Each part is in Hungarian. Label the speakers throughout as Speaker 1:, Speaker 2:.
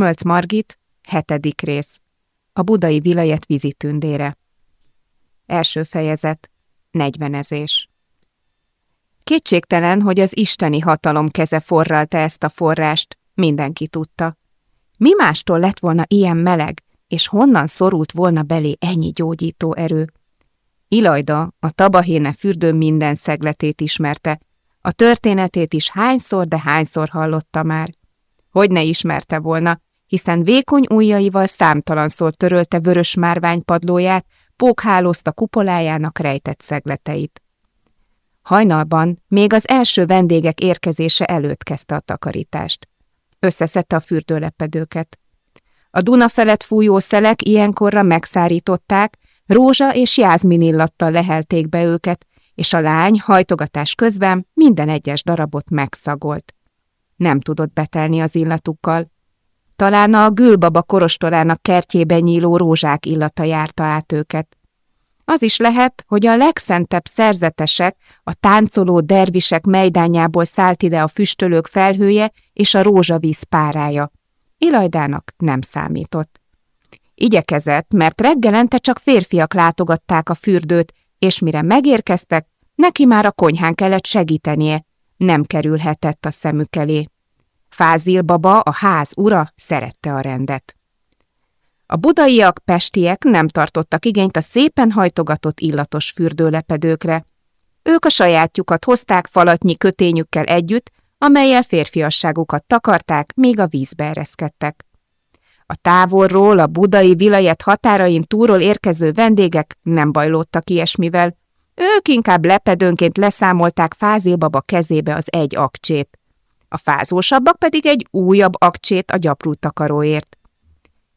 Speaker 1: Smölc Margit, hetedik rész. A budai vilajet vízitündére. Első fejezet. Negyvenezés. Kétségtelen, hogy az isteni hatalom keze forralta ezt a forrást, mindenki tudta. Mi mástól lett volna ilyen meleg, és honnan szorult volna belé ennyi gyógyító erő? Ilajda a tabahéne fürdő minden szegletét ismerte, a történetét is hányszor, de hányszor hallotta már. Hogy ne ismerte volna, hiszen vékony ujjaival számtalanszor törölte vörös márvány padlóját, pókhálózta kupolájának rejtett szegleteit. Hajnalban még az első vendégek érkezése előtt kezdte a takarítást. Összeszedte a fürdőlepedőket. A Duna felett fújó szelek ilyenkorra megszárították, rózsa és jázmin illattal lehelték be őket, és a lány hajtogatás közben minden egyes darabot megszagolt. Nem tudott betelni az illatukkal. Talán a gülbaba korostorának kertjében nyíló rózsák illata járta át őket. Az is lehet, hogy a legszentebb szerzetesek, a táncoló dervisek mejdányából szállt ide a füstölők felhője és a rózsavíz párája. Ilajdának nem számított. Igyekezett, mert reggelente csak férfiak látogatták a fürdőt, és mire megérkeztek, neki már a konyhán kellett segítenie, nem kerülhetett a szemük elé. Fázil baba, a ház ura, szerette a rendet. A budaiak, pestiek nem tartottak igényt a szépen hajtogatott illatos fürdőlepedőkre. Ők a sajátjukat hozták falatnyi kötényükkel együtt, amelyel férfiasságukat takarták, még a vízbe ereszkedtek. A távolról, a budai vilajet határain túról érkező vendégek nem bajlódtak ilyesmivel. Ők inkább lepedőnként leszámolták fázilbaba kezébe az egy akcsét. A fázósabbak pedig egy újabb akcsét a gyaprú takaróért.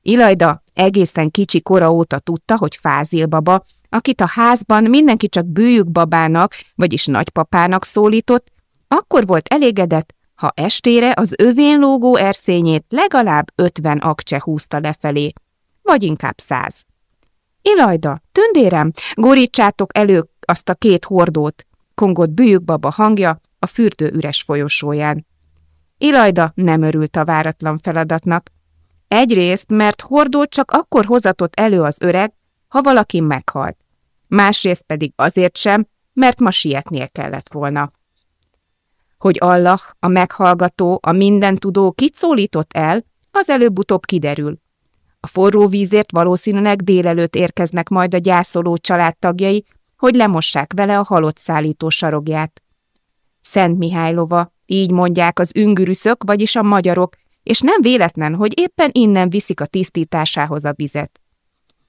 Speaker 1: Ilajda egészen kicsi kora óta tudta, hogy fázilbaba, akit a házban mindenki csak bűjük babának, vagyis nagypapának szólított, akkor volt elégedett, ha estére az övén lógó erszényét legalább ötven akcse húzta lefelé, vagy inkább száz. Ilajda, tündérem, gurítsátok elő azt a két hordót, kongott bűjükbaba hangja a fürdő üres folyosóján. Ilajda nem örült a váratlan feladatnak. Egyrészt, mert hordót csak akkor hozatott elő az öreg, ha valaki meghalt. Másrészt pedig azért sem, mert ma sietnie kellett volna hogy Allah, a meghallgató, a mindentudó kit szólított el, az előbb-utóbb kiderül. A forró vízért valószínűleg délelőtt érkeznek majd a gyászoló családtagjai, hogy lemossák vele a halott szállító sarogját. Szent Mihálylova, így mondják az üngürüszök, vagyis a magyarok, és nem véletlen, hogy éppen innen viszik a tisztításához a vizet.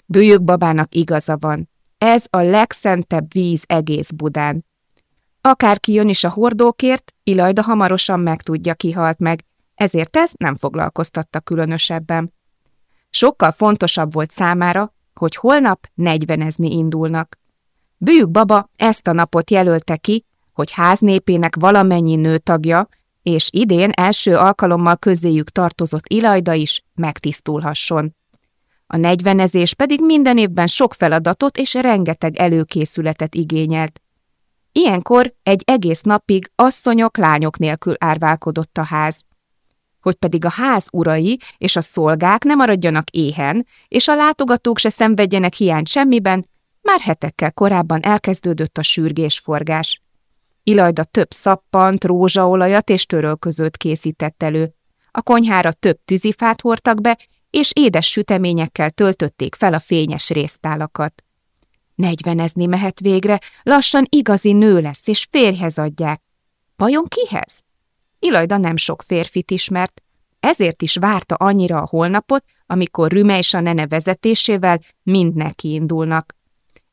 Speaker 1: Bőjök babának igaza van. Ez a legszentebb víz egész Budán. Akárki jön is a hordókért, Ilajda hamarosan megtudja, ki halt meg, ezért ez nem foglalkoztatta különösebben. Sokkal fontosabb volt számára, hogy holnap negyvenezni indulnak. Bűjük baba ezt a napot jelölte ki, hogy háznépének valamennyi nőtagja, és idén első alkalommal közéjük tartozott Ilajda is megtisztulhasson. A negyvenezés pedig minden évben sok feladatot és rengeteg előkészületet igényelt. Ilyenkor egy egész napig asszonyok, lányok nélkül árválkodott a ház. Hogy pedig a ház urai és a szolgák nem maradjanak éhen, és a látogatók se szenvedjenek hiányt semmiben, már hetekkel korábban elkezdődött a sürgésforgás. Ilajda több szappant, rózsaolajat és törölközőt készített elő. A konyhára több tűzifát hordtak be, és édes süteményekkel töltötték fel a fényes résztálakat. Negyvenezni mehet végre, lassan igazi nő lesz, és férjhez adják. Vajon kihez? Ilajda nem sok férfit ismert, ezért is várta annyira a holnapot, amikor Rüme és a nene vezetésével mind neki indulnak.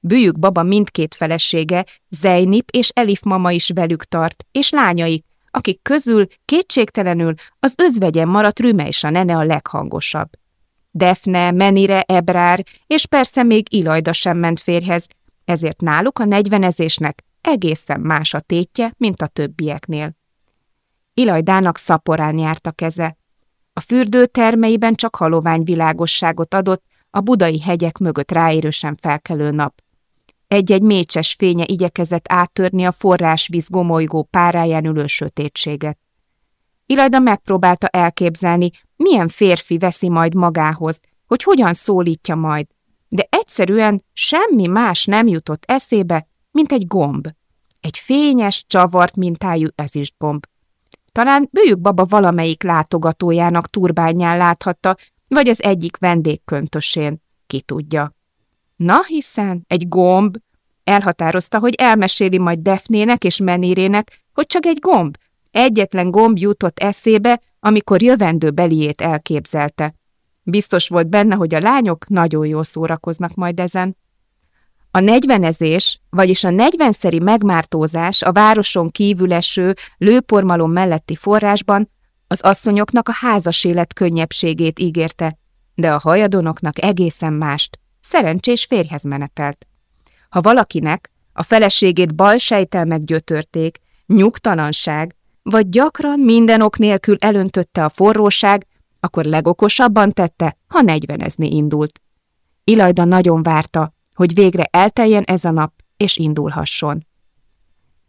Speaker 1: Bűjük baba mindkét felesége, Zejnip és Elif mama is velük tart, és lányaik, akik közül kétségtelenül az özvegyen maradt Rüme és a nene a leghangosabb. Defne, Menire, Ebrár, és persze még Ilajda sem ment férhez, ezért náluk a negyvenezésnek egészen más a tétje, mint a többieknél. Ilajdának szaporán járt a keze. A fürdő termeiben csak halovány világosságot adott a budai hegyek mögött ráérősen felkelő nap. Egy-egy mécses fénye igyekezett áttörni a forrásvíz gomolygó páráján ülő sötétséget. Ilajda megpróbálta elképzelni, milyen férfi veszi majd magához, hogy hogyan szólítja majd, de egyszerűen semmi más nem jutott eszébe, mint egy gomb. Egy fényes, csavart mintájú ezüstgomb. Talán bőjük baba valamelyik látogatójának turbányán láthatta, vagy az egyik vendégköntösén, ki tudja. Na hiszen, egy gomb. Elhatározta, hogy elmeséli majd Defnének és Menérének, hogy csak egy gomb. Egyetlen gomb jutott eszébe, amikor jövendő beliét elképzelte. Biztos volt benne, hogy a lányok nagyon jól szórakoznak majd ezen. A negyvenezés, vagyis a negyvenszeri megmártózás a városon kívül eső lőpormalom melletti forrásban az asszonyoknak a házas élet könnyebbségét ígérte, de a hajadonoknak egészen mást, szerencsés férjhez menetelt. Ha valakinek a feleségét balsejtel meggyötörték, nyugtalanság, vagy gyakran minden ok nélkül elöntötte a forróság, akkor legokosabban tette, ha negyvenezni indult. Ilajda nagyon várta, hogy végre elteljen ez a nap, és indulhasson.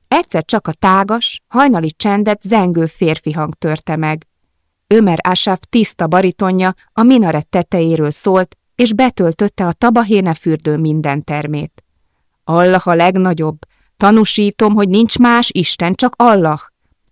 Speaker 1: Egyszer csak a tágas, hajnali csendet zengő férfi hang törte meg. Ömer Asaf tiszta baritonja a minaret tetejéről szólt, és betöltötte a tabahéne fürdő minden termét. Allah a legnagyobb, tanúsítom, hogy nincs más Isten, csak Allah.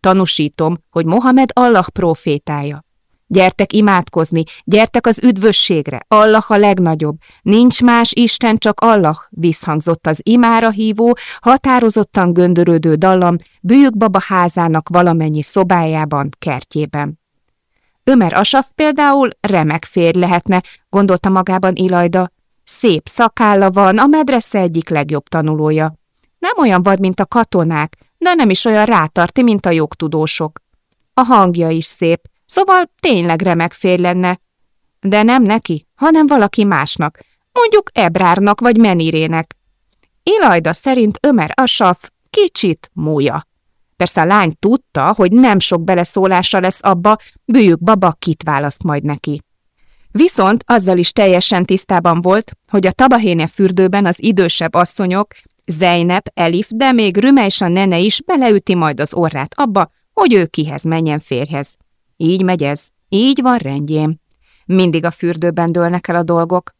Speaker 1: Tanúsítom, hogy Mohamed Allah profétája. Gyertek imádkozni, gyertek az üdvösségre, Allah a legnagyobb. Nincs más Isten, csak Allah, visszhangzott az imára hívó, határozottan göndörődő dallam bőjük baba házának valamennyi szobájában, kertjében. Ömer Asaf például remek férj lehetne, gondolta magában Ilajda. Szép szakálla van, a medresze egyik legjobb tanulója. Nem olyan vad, mint a katonák, de nem is olyan rátarti, mint a jogtudósok. A hangja is szép, Szóval tényleg remek férj lenne. De nem neki, hanem valaki másnak, mondjuk Ebrárnak vagy Menirének. Ilajda szerint Ömer Asaf kicsit múja. Persze a lány tudta, hogy nem sok beleszólása lesz abba, bűjük baba kit választ majd neki. Viszont azzal is teljesen tisztában volt, hogy a tabahéne fürdőben az idősebb asszonyok, Zeinep, Elif, de még Rümejsa nene is beleüti majd az orrát abba, hogy ő kihez menjen férhez. Így megy ez, így van rendjén. Mindig a fürdőben dőlnek el a dolgok.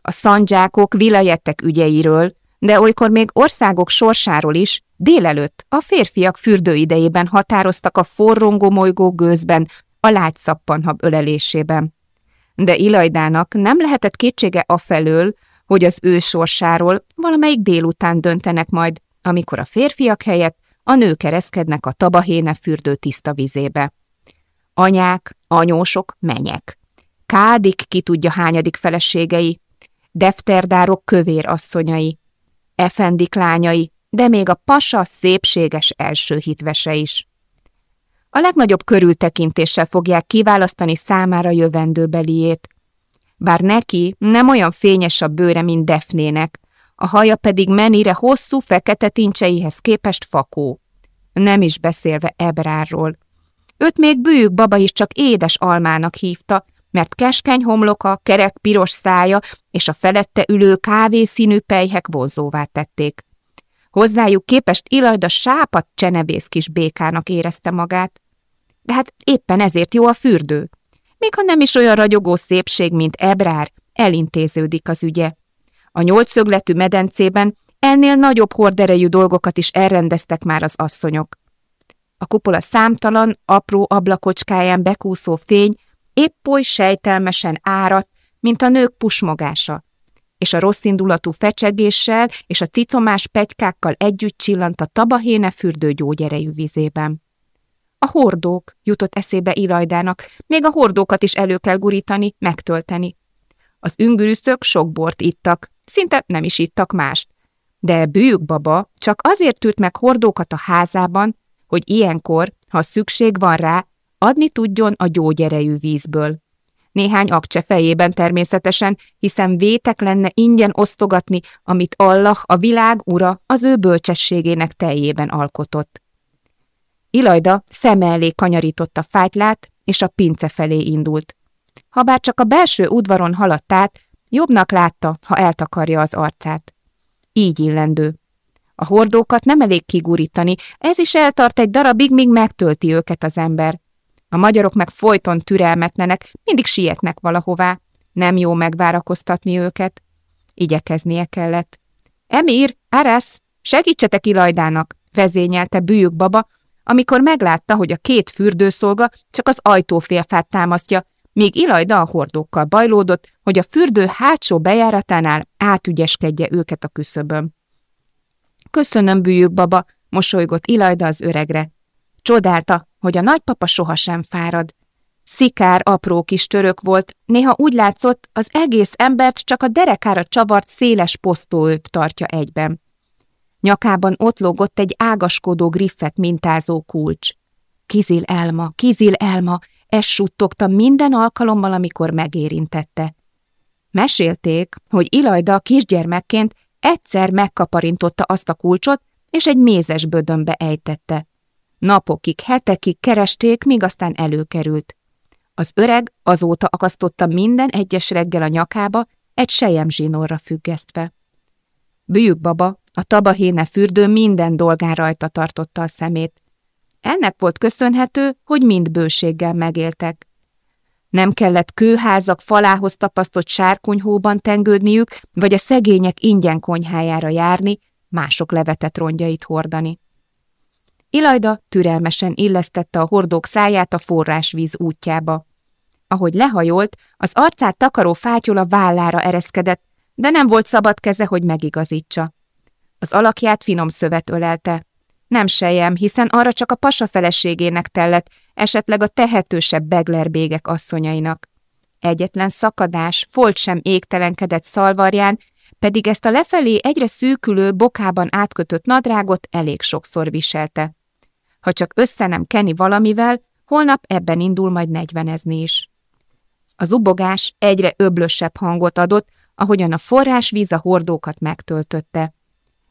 Speaker 1: A szandzsákok vilajettek ügyeiről, de olykor még országok sorsáról is délelőtt a férfiak fürdőidejében határoztak a forrongó molygó gőzben, a lágy szappanhab ölelésében. De Ilajdának nem lehetett kétsége afelől, hogy az ő sorsáról valamelyik délután döntenek majd, amikor a férfiak helyett a nők ereszkednek a tabahéne fürdő tiszta vizébe anyák, anyósok, menyek. Kádik ki tudja hányadik feleségei, defterdárok kövér asszonyai, efendik lányai, de még a pasa szépséges első hitvese is. A legnagyobb körültekintéssel fogják kiválasztani számára jövendőbeliét. Bár neki nem olyan fényes a bőre, mint Defnének, a haja pedig menire hosszú fekete tincseihez képest fakó. Nem is beszélve Ebrárról. Őt még bőjük baba is csak édes almának hívta, mert keskeny homloka, kerek piros szája és a felette ülő kávészínű pejhek vonzóvá tették. Hozzájuk képest Ilajda sápat csenebész kis békának érezte magát. De hát éppen ezért jó a fürdő. Még ha nem is olyan ragyogó szépség, mint Ebrár, elintéződik az ügye. A nyolcszögletű medencében ennél nagyobb horderejű dolgokat is elrendeztek már az asszonyok. A kupola számtalan, apró ablakocskáján bekúszó fény épp oly sejtelmesen árat, mint a nők pusmogása, és a rosszindulatú fecsegéssel és a cicomás pegykákkal együtt csillant a tabahéne fürdő gyógyerejű vizében. A hordók jutott eszébe Ilajdának, még a hordókat is elő kell gurítani, megtölteni. Az üngürüszök sok bort ittak, szinte nem is ittak mást. De bőjük baba csak azért tűrt meg hordókat a házában, hogy ilyenkor, ha szükség van rá, adni tudjon a gyógyerejű vízből. Néhány akcse fejében természetesen, hiszen vétek lenne ingyen osztogatni, amit Allah, a világ ura, az ő bölcsességének teljében alkotott. Ilajda szeme elé kanyarította fájtlát, és a pince felé indult. Habár csak a belső udvaron haladt át, jobbnak látta, ha eltakarja az arcát. Így illendő. A hordókat nem elég kigurítani, ez is eltart egy darabig, míg megtölti őket az ember. A magyarok meg folyton türelmetlenek, mindig sietnek valahová. Nem jó megvárakoztatni őket. Igyekeznie kellett. Emír, Arasz, segítsetek Ilajdának, vezényelte bűjük baba, amikor meglátta, hogy a két fürdőszolga csak az ajtófélfát támasztja, míg Ilajda a hordókkal bajlódott, hogy a fürdő hátsó bejáratánál átügyeskedje őket a küszöbön. Köszönöm, bűjük baba, mosolygott Ilajda az öregre. Csodálta, hogy a nagypapa sohasem fárad. Szikár, apró kis török volt, néha úgy látszott, az egész embert csak a derekára csavart széles posztóölt tartja egyben. Nyakában ott lógott egy ágaskodó griffet mintázó kulcs. Kizil Elma, Kizil Elma, ez suttogta minden alkalommal, amikor megérintette. Mesélték, hogy Ilajda kisgyermekként egyszer megkaparintotta azt a kulcsot, és egy mézes bödönbe ejtette. Napokig, hetekig keresték, míg aztán előkerült. Az öreg azóta akasztotta minden egyes reggel a nyakába, egy sejem zsinórra függesztve. Bűjük baba a tabahéne fürdő minden dolgán rajta tartotta a szemét. Ennek volt köszönhető, hogy mind bőséggel megéltek. Nem kellett kőházak falához tapasztott sárkonyhóban tengődniük, vagy a szegények ingyen konyhájára járni, mások levetett rongyait hordani. Ilajda türelmesen illesztette a hordók száját a forrásvíz útjába. Ahogy lehajolt, az arcát takaró fátyol a vállára ereszkedett, de nem volt szabad keze, hogy megigazítsa. Az alakját finom szövet ölelte. Nem sejem, hiszen arra csak a pasa feleségének tellett, esetleg a tehetősebb beglerbégek asszonyainak. Egyetlen szakadás, folt sem égtelenkedett szalvarján, pedig ezt a lefelé egyre szűkülő, bokában átkötött nadrágot elég sokszor viselte. Ha csak össze nem keni valamivel, holnap ebben indul majd negyvenezni is. Az ubogás egyre öblösebb hangot adott, ahogyan a forrásvíz a hordókat megtöltötte.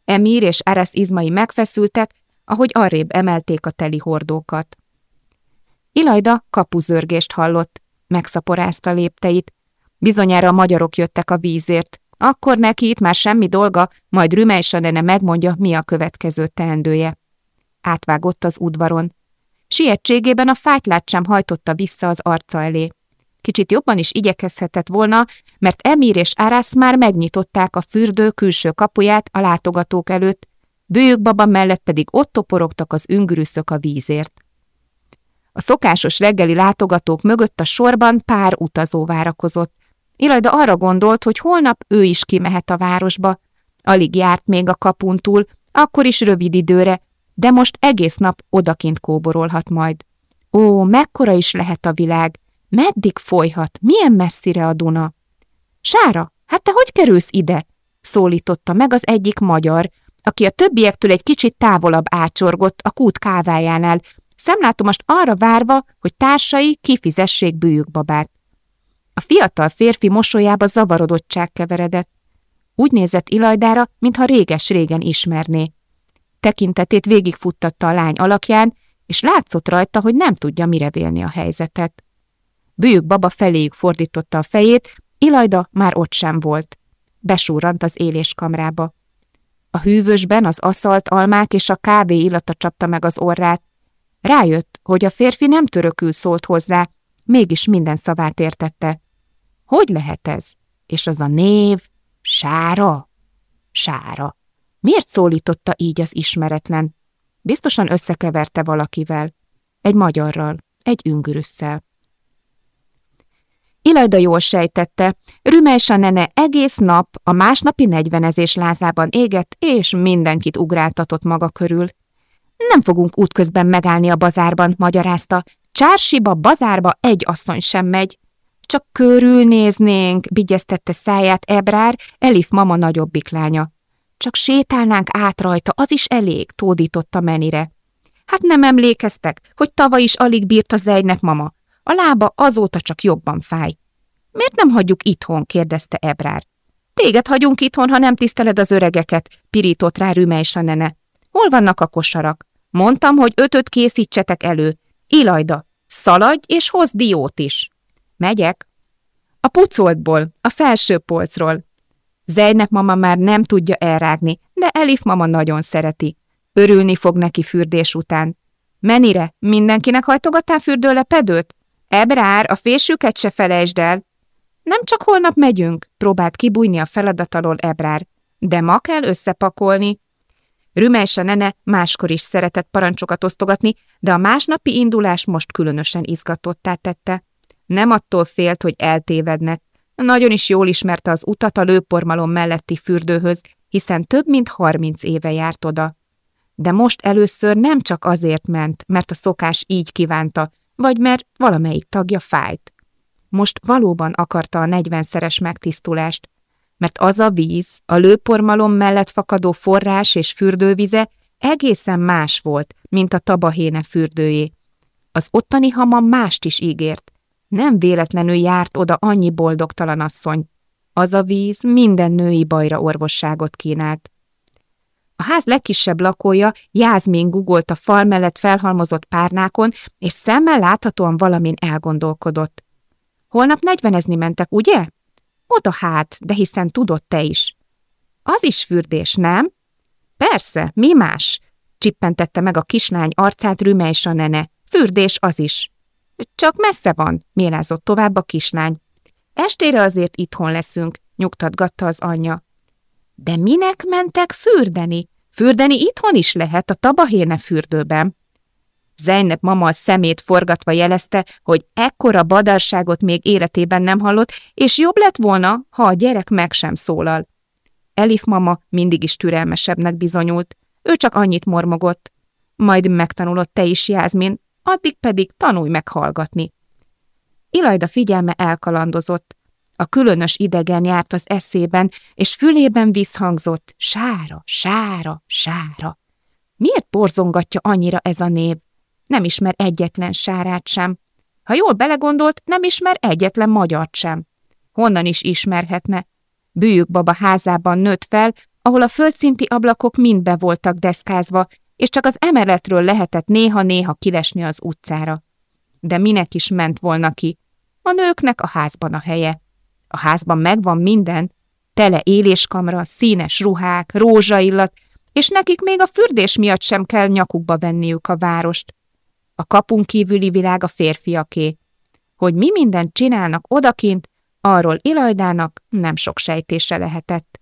Speaker 1: Emír és Arasz izmai megfeszültek, ahogy arrébb emelték a teli hordókat. Ilajda kapuzörgést hallott, megszaporázta lépteit. Bizonyára a magyarok jöttek a vízért. Akkor neki itt már semmi dolga, majd Rümely Sanene megmondja, mi a következő teendője. Átvágott az udvaron. Sietségében a fátylát sem hajtotta vissza az arca elé. Kicsit jobban is igyekezhetett volna, mert Emír és Árász már megnyitották a fürdő külső kapuját a látogatók előtt, bőjük baba mellett pedig ott toporogtak az üngürűszök a vízért. A szokásos reggeli látogatók mögött a sorban pár utazó várakozott. Ilajda arra gondolt, hogy holnap ő is kimehet a városba. Alig járt még a kapun túl, akkor is rövid időre, de most egész nap odakint kóborolhat majd. Ó, mekkora is lehet a világ! Meddig folyhat? Milyen messzire a Duna? Sára, hát te hogy kerülsz ide? szólította meg az egyik magyar, aki a többiektől egy kicsit távolabb ácsorgott a kút kávájánál, szemlátomost arra várva, hogy társai kifizessék bőjükbabát. A fiatal férfi mosolyába zavarodottság keveredett. Úgy nézett Ilajdára, mintha réges-régen ismerné. Tekintetét végigfuttatta a lány alakján, és látszott rajta, hogy nem tudja mire vélni a helyzetet. Bőjük baba feléjük fordította a fejét, Ilajda már ott sem volt. Besúrant az éléskamrába. A hűvösben az aszalt almák és a kávé illata csapta meg az orrát. Rájött, hogy a férfi nem törökül szólt hozzá, mégis minden szavát értette. Hogy lehet ez? És az a név? Sára? Sára. Miért szólította így az ismeretlen? Biztosan összekeverte valakivel. Egy magyarral, egy üngürüsszel. Ilajda jól sejtette, Rümes a nene egész nap a másnapi negyvenezés lázában égett, és mindenkit ugráltatott maga körül. Nem fogunk útközben megállni a bazárban, magyarázta. Csársiba, bazárba egy asszony sem megy. Csak körülnéznénk, bigyeztette száját Ebrár, Elif mama nagyobbik lánya. Csak sétálnánk át rajta, az is elég, tódította menire. Hát nem emlékeztek, hogy tavaly is alig bírt az egynek mama. A lába azóta csak jobban fáj. Miért nem hagyjuk itthon? kérdezte Ebrár. Téged hagyunk itthon, ha nem tiszteled az öregeket, pirított rá Rümejsa nene. Hol vannak a kosarak? Mondtam, hogy ötöt készítsetek elő. Ilajda, szaladj és hozd diót is. Megyek. A pucoltból, a felső polcról. Zejnek mama már nem tudja elrágni, de Elif mama nagyon szereti. Örülni fog neki fürdés után. Menire? Mindenkinek hajtogattál fürdőlepedőt? Ebrár, a fésüket se felejtsd el. Nem csak holnap megyünk, próbált kibújni a feladat alól Ebrár, de ma kell összepakolni. Rümelysa nene máskor is szeretett parancsokat osztogatni, de a másnapi indulás most különösen izgatottá tette. Nem attól félt, hogy eltévednek. Nagyon is jól ismerte az utat a lőpormalom melletti fürdőhöz, hiszen több mint harminc éve járt oda. De most először nem csak azért ment, mert a szokás így kívánta, vagy mert valamelyik tagja fájt. Most valóban akarta a negyvenszeres megtisztulást, mert az a víz, a lőpormalom mellett fakadó forrás és fürdővize egészen más volt, mint a tabahéne fürdőjé. Az ottani hama mást is ígért. Nem véletlenül járt oda annyi boldogtalan asszony. Az a víz minden női bajra orvosságot kínált. A ház legkisebb lakója Jászmén gugolt a fal mellett felhalmozott párnákon, és szemmel láthatóan valamin elgondolkodott. Holnap negyvenezni mentek, ugye? Oda hát, de hiszen tudod te is. Az is fürdés, nem? Persze, mi más? Csippentette meg a kislány arcát a nene. Fürdés az is. Csak messze van, mélázott tovább a kislány. Estére azért itthon leszünk, nyugtatgatta az anyja. De minek mentek fürdeni? Fürdeni itthon is lehet, a tabahéne fürdőben. Zeynep mama a szemét forgatva jelezte, hogy ekkora badarságot még életében nem hallott, és jobb lett volna, ha a gyerek meg sem szólal. Elif mama mindig is türelmesebbnek bizonyult, ő csak annyit mormogott. Majd megtanulott te is, Jászmin, addig pedig tanulj meghallgatni. Ilajda figyelme elkalandozott. A különös idegen járt az eszében, és fülében visszhangzott, sára, sára, sára. Miért borzongatja annyira ez a név? Nem ismer egyetlen sárát sem. Ha jól belegondolt, nem ismer egyetlen magyart sem. Honnan is ismerhetne? Bűjük baba házában nőtt fel, ahol a földszinti ablakok mind be voltak deszkázva, és csak az emeletről lehetett néha-néha kilesni az utcára. De minek is ment volna ki? A nőknek a házban a helye. A házban megvan minden, tele éléskamra, színes ruhák, rózsaillat, és nekik még a fürdés miatt sem kell nyakukba venniük a várost. A kapun kívüli világ a férfiaké. Hogy mi mindent csinálnak odakint, arról Ilajdának nem sok sejtése lehetett.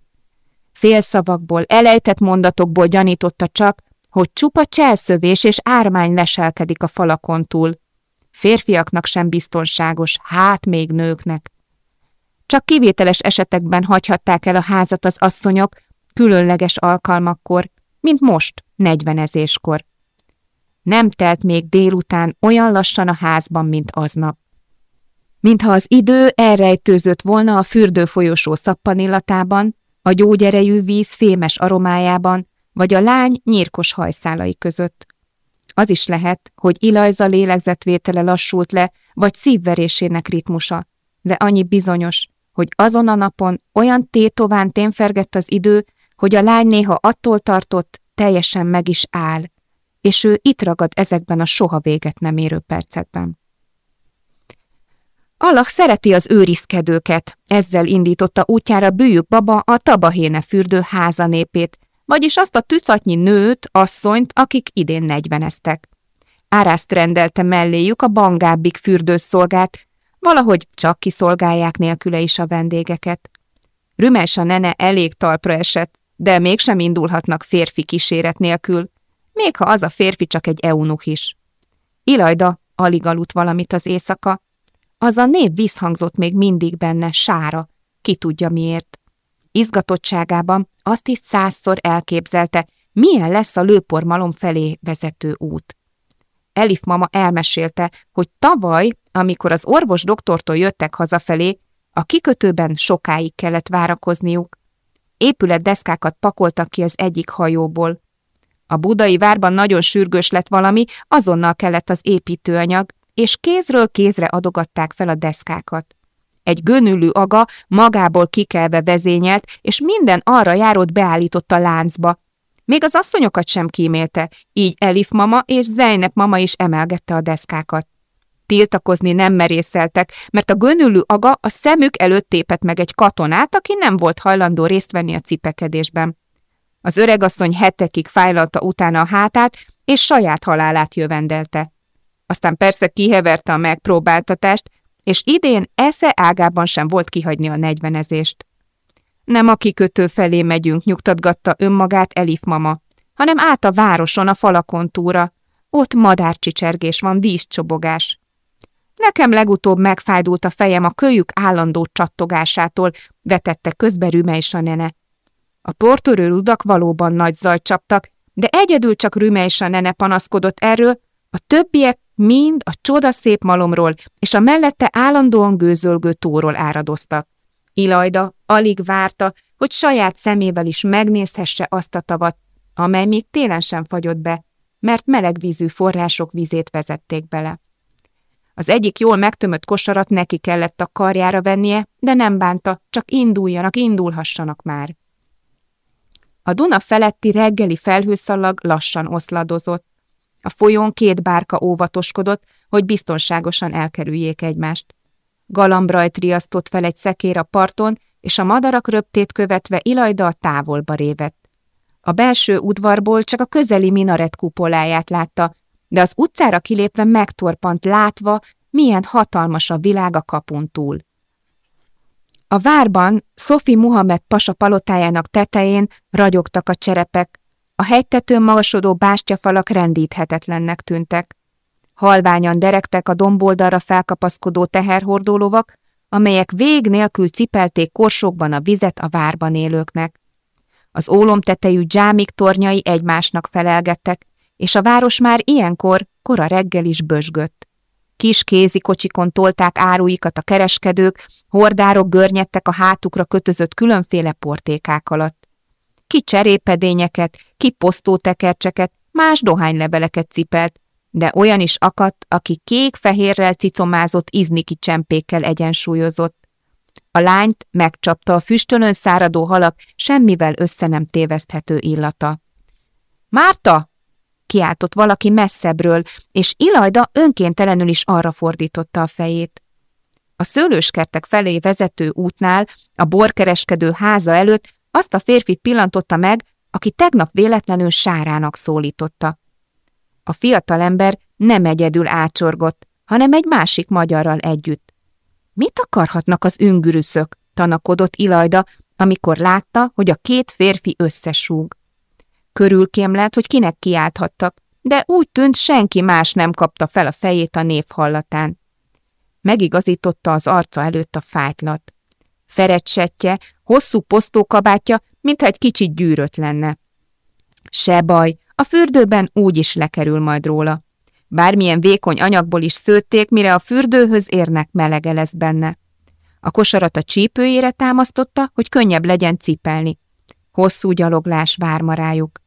Speaker 1: Félszavakból, elejtett mondatokból gyanította csak, hogy csupa cselszövés és ármány leselkedik a falakon túl. Férfiaknak sem biztonságos, hát még nőknek. Csak kivételes esetekben hagyhatták el a házat az asszonyok, különleges alkalmakkor, mint most, negyvenezéskor. Nem telt még délután olyan lassan a házban, mint aznap. Mintha az idő elrejtőzött volna a fürdőfolyosó szappanillatában, a gyógyerejű víz fémes aromájában, vagy a lány nyírkos hajszálai között. Az is lehet, hogy Ilajza lélegzetvétele lassult le, vagy szívverésének ritmusa, de annyi bizonyos, hogy azon a napon olyan tétován témfergett az idő, hogy a lány néha attól tartott, teljesen meg is áll, és ő itt ragad ezekben a soha véget nem érő percekben. Allah szereti az őrizkedőket, ezzel indította útjára bűjük baba a tabahéne fürdő házanépét, vagyis azt a tücatnyi nőt, asszonyt, akik idén negyveneztek. Árászt rendelte melléjük a bangábbik fürdőszolgát, valahogy csak kiszolgálják nélküle is a vendégeket. Rümes a nene elég talpra esett, de mégsem indulhatnak férfi kíséret nélkül, még ha az a férfi csak egy eunuch is. Ilajda alig aludt valamit az éjszaka, az a név visszhangzott még mindig benne, sára, ki tudja miért. Izgatottságában azt is százszor elképzelte, milyen lesz a lőpormalom felé vezető út. Elif mama elmesélte, hogy tavaly, amikor az orvos doktortól jöttek hazafelé, a kikötőben sokáig kellett várakozniuk. Épületdeszkákat pakoltak ki az egyik hajóból. A budai várban nagyon sürgős lett valami, azonnal kellett az építőanyag, és kézről kézre adogatták fel a deszkákat. Egy gönülű aga magából kikelve vezényelt, és minden arra járót beállította láncba. Még az asszonyokat sem kímélte, így Elif mama és Zeynep mama is emelgette a deszkákat. Tiltakozni nem merészeltek, mert a gönülű aga a szemük előtt tépett meg egy katonát, aki nem volt hajlandó részt venni a cipekedésben. Az öregasszony hetekig fájlalta utána a hátát, és saját halálát jövendelte. Aztán persze kiheverte a megpróbáltatást, és idén esze ágában sem volt kihagyni a negyvenezést. Nem a kikötő felé megyünk, nyugtatgatta önmagát Elif mama, hanem át a városon a falakon túra. Ott madárcsicsergés van, vízcsobogás. Nekem legutóbb megfájdult a fejem a kölyük állandó csattogásától, vetette közbe Rüme és a portörő ludak valóban nagy zajt csaptak, de egyedül csak Rüme és a nene panaszkodott erről, a többiek mind a csodaszép malomról és a mellette állandóan gőzölgő tóról áradoztak. Ilajda alig várta, hogy saját szemével is megnézhesse azt a tavat, amely még télen sem fagyott be, mert melegvízű források vizét vezették bele. Az egyik jól megtömött kosarat neki kellett a karjára vennie, de nem bánta, csak induljanak, indulhassanak már. A Duna feletti reggeli felhőszalag lassan oszladozott. A folyón két bárka óvatoskodott, hogy biztonságosan elkerüljék egymást. Galambrajt riasztott fel egy szekér a parton, és a madarak röptét követve Ilajda a távolba révett. A belső udvarból csak a közeli minaret kupoláját látta, de az utcára kilépve megtorpant látva, milyen hatalmas a világ a kapun túl. A várban, Szofi Muhammed pasa palotájának tetején ragyogtak a cserepek, a hegytetőn magasodó bástyafalak rendíthetetlennek tűntek. Halványan derektek a domboldalra felkapaszkodó teherhordólovak, amelyek vég nélkül cipelték korsókban a vizet a várban élőknek. Az ólomtetejű dzsámik tornyai egymásnak felelgettek, és a város már ilyenkor kora reggel is bösgött. Kis kézi kocsikon tolták áruikat a kereskedők, hordárok görnyedtek a hátukra kötözött különféle portékák alatt. Ki cserépedényeket, ki posztótekercseket, más dohányleveleket cipelt, de olyan is akadt, aki kék-fehérrel cicomázott izniki csempékkel egyensúlyozott. A lányt megcsapta a füstölön száradó halak semmivel össze nem téveszthető illata. Márta! kiáltott valaki messzebbről, és Ilajda önkéntelenül is arra fordította a fejét. A szőlőskertek felé vezető útnál, a borkereskedő háza előtt azt a férfit pillantotta meg, aki tegnap véletlenül sárának szólította. A fiatalember nem egyedül ácsorgott, hanem egy másik magyarral együtt. Mit akarhatnak az üngürüszök? tanakodott Ilajda, amikor látta, hogy a két férfi összesúg. Körülkémlelt, hogy kinek kiálthattak, de úgy tűnt, senki más nem kapta fel a fejét a név hallatán. Megigazította az arca előtt a fájtlat. Feredsetje, hosszú posztókabátja, mintha egy kicsit gyűrött lenne. Se baj, a fürdőben úgy is lekerül majd róla. Bármilyen vékony anyagból is szőtték, mire a fürdőhöz érnek, melege lesz benne. A kosarat a csípőjére támasztotta, hogy könnyebb legyen cipelni. Hosszú gyaloglás vár marájuk.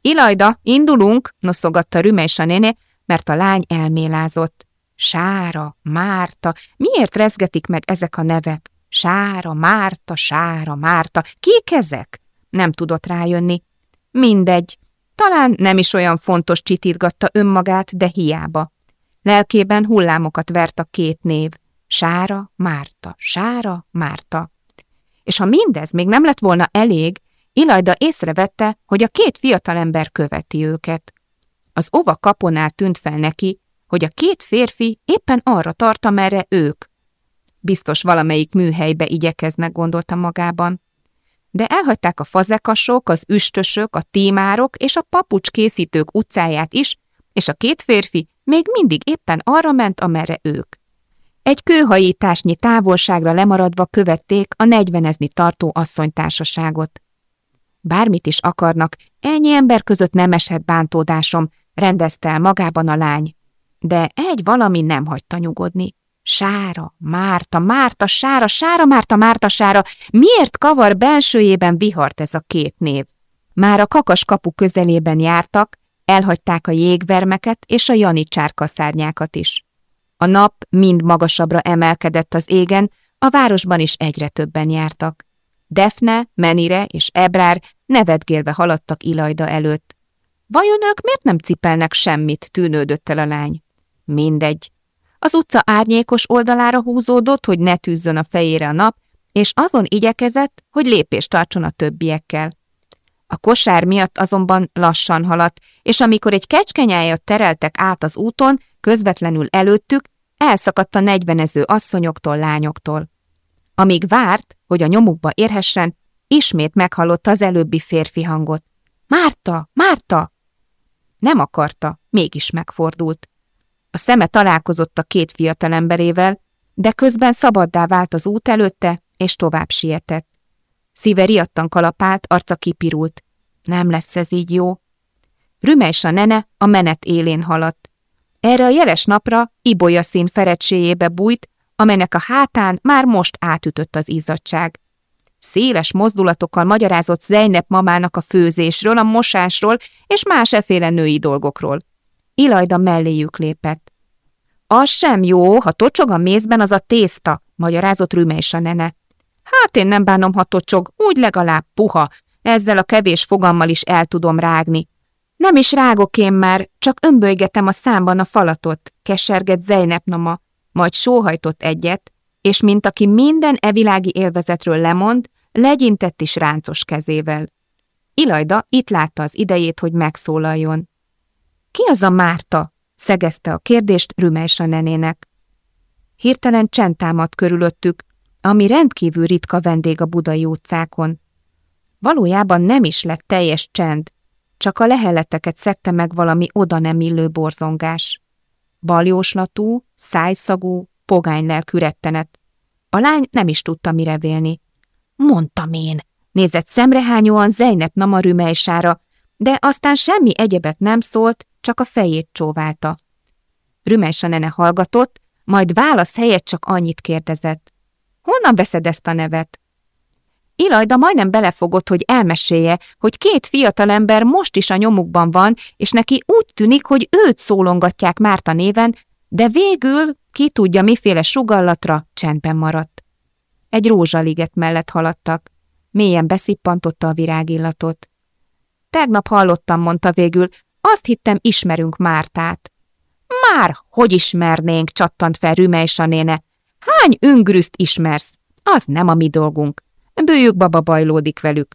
Speaker 1: Ilajda, indulunk, noszogatta Rümes a néné, mert a lány elmélázott. Sára, Márta, miért rezgetik meg ezek a nevek? Sára, Márta, Sára, Márta, kik ezek? Nem tudott rájönni. Mindegy, talán nem is olyan fontos csitítgatta önmagát, de hiába. Lelkében hullámokat vert a két név. Sára, Márta, Sára, Márta. És ha mindez még nem lett volna elég, Ilajda észrevette, hogy a két fiatalember követi őket. Az ova kaponál tűnt fel neki, hogy a két férfi éppen arra tart, amerre ők. Biztos valamelyik műhelybe igyekeznek, gondolta magában. De elhagyták a fazekasok, az üstösök, a tímárok és a papucskészítők utcáját is, és a két férfi még mindig éppen arra ment, amerre ők. Egy kőhajításnyi távolságra lemaradva követték a negyvenezni tartó asszonytársaságot. Bármit is akarnak, ennyi ember között nem esett bántódásom, rendezte el magában a lány. De egy valami nem hagyta nyugodni. Sára, Márta, Márta, Sára, Sára, Márta, Márta, Sára, miért kavar belsőjében vihart ez a két név? Már a kakas kapu közelében jártak, elhagyták a jégvermeket és a janicsár kaszárnyákat is. A nap mind magasabbra emelkedett az égen, a városban is egyre többen jártak. Defne, Menire és Ebrár nevetgélve haladtak Ilajda előtt. Vajon ők miért nem cipelnek semmit, tűnődött el a lány. Mindegy. Az utca árnyékos oldalára húzódott, hogy ne tűzzön a fejére a nap, és azon igyekezett, hogy lépést tartson a többiekkel. A kosár miatt azonban lassan haladt, és amikor egy kecskenyájat tereltek át az úton, közvetlenül előttük, elszakadt a negyvenező asszonyoktól, lányoktól. Amíg várt, hogy a nyomukba érhessen, ismét meghallotta az előbbi férfi hangot. Márta! Márta! Nem akarta, mégis megfordult. A szeme találkozott a két fiatalemberével, de közben szabaddá vált az út előtte, és tovább sietett. Szíve riadtan kalapált, arca kipirult. Nem lesz ez így jó. Rümeys a nene a menet élén haladt. Erre a jeles napra ibolya szín feredséjébe bújt, amelynek a hátán már most átütött az izzadság. Széles mozdulatokkal magyarázott Zejnep mamának a főzésről, a mosásról és más eféle női dolgokról. Ilajda melléjük lépett. Az sem jó, ha tocsog a mézben az a tészta, magyarázott Rümeys a nene. Hát én nem bánom, ha tocsog, úgy legalább puha, ezzel a kevés fogammal is el tudom rágni. Nem is rágok én már, csak ömbölygetem a számban a falatot, keserget Zejnepnama, majd sóhajtott egyet, és mint aki minden evilági élvezetről lemond, legyintett is ráncos kezével. Ilajda itt látta az idejét, hogy megszólaljon. Ki az a Márta? szegezte a kérdést Rümelsa nenének. Hirtelen csend támadt körülöttük, ami rendkívül ritka vendég a budai utcákon. Valójában nem is lett teljes csend, csak a leheleteket szedte meg valami oda nem illő borzongás. Baljóslatú, szájszagú, pogány lelkű rettenet. A lány nem is tudta mire vélni. Mondtam én, nézett szemrehányóan Zejnep namarümelysára, de aztán semmi egyebet nem szólt, csak a fejét csóválta. Rümelysa nene hallgatott, majd válasz helyett csak annyit kérdezett. Honnan veszed ezt a nevet? Ilajda majdnem belefogott, hogy elmesélje, hogy két fiatalember most is a nyomukban van, és neki úgy tűnik, hogy őt szólongatják Márta néven, de végül, ki tudja miféle sugallatra, csendben maradt. Egy rózsaliget mellett haladtak. Mélyen beszippantotta a virágillatot. Tegnap hallottam, mondta végül, azt hittem, ismerünk Mártát. Már, hogy ismernénk, csattant fel Rümelysa néne. Hány üngrüszt ismersz? Az nem a mi dolgunk. Bőjük baba bajlódik velük.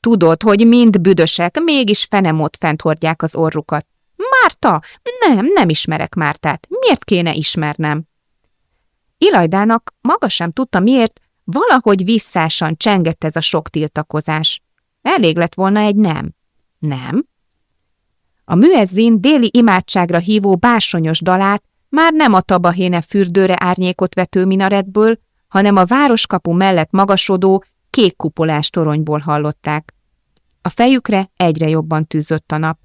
Speaker 1: Tudod, hogy mind büdösek, mégis fenemót fent hordják az orrukat. Márta? Nem, nem ismerek Mártát. Miért kéne ismernem? Ilajdának maga sem tudta miért, valahogy visszásan csengett ez a sok tiltakozás. Elég lett volna egy nem. Nem? A műezzin déli imádságra hívó básonyos dalát már nem a tabahéne fürdőre árnyékot vető minaretből, hanem a városkapu mellett magasodó, kék kupolás toronyból hallották. A fejükre egyre jobban tűzött a nap.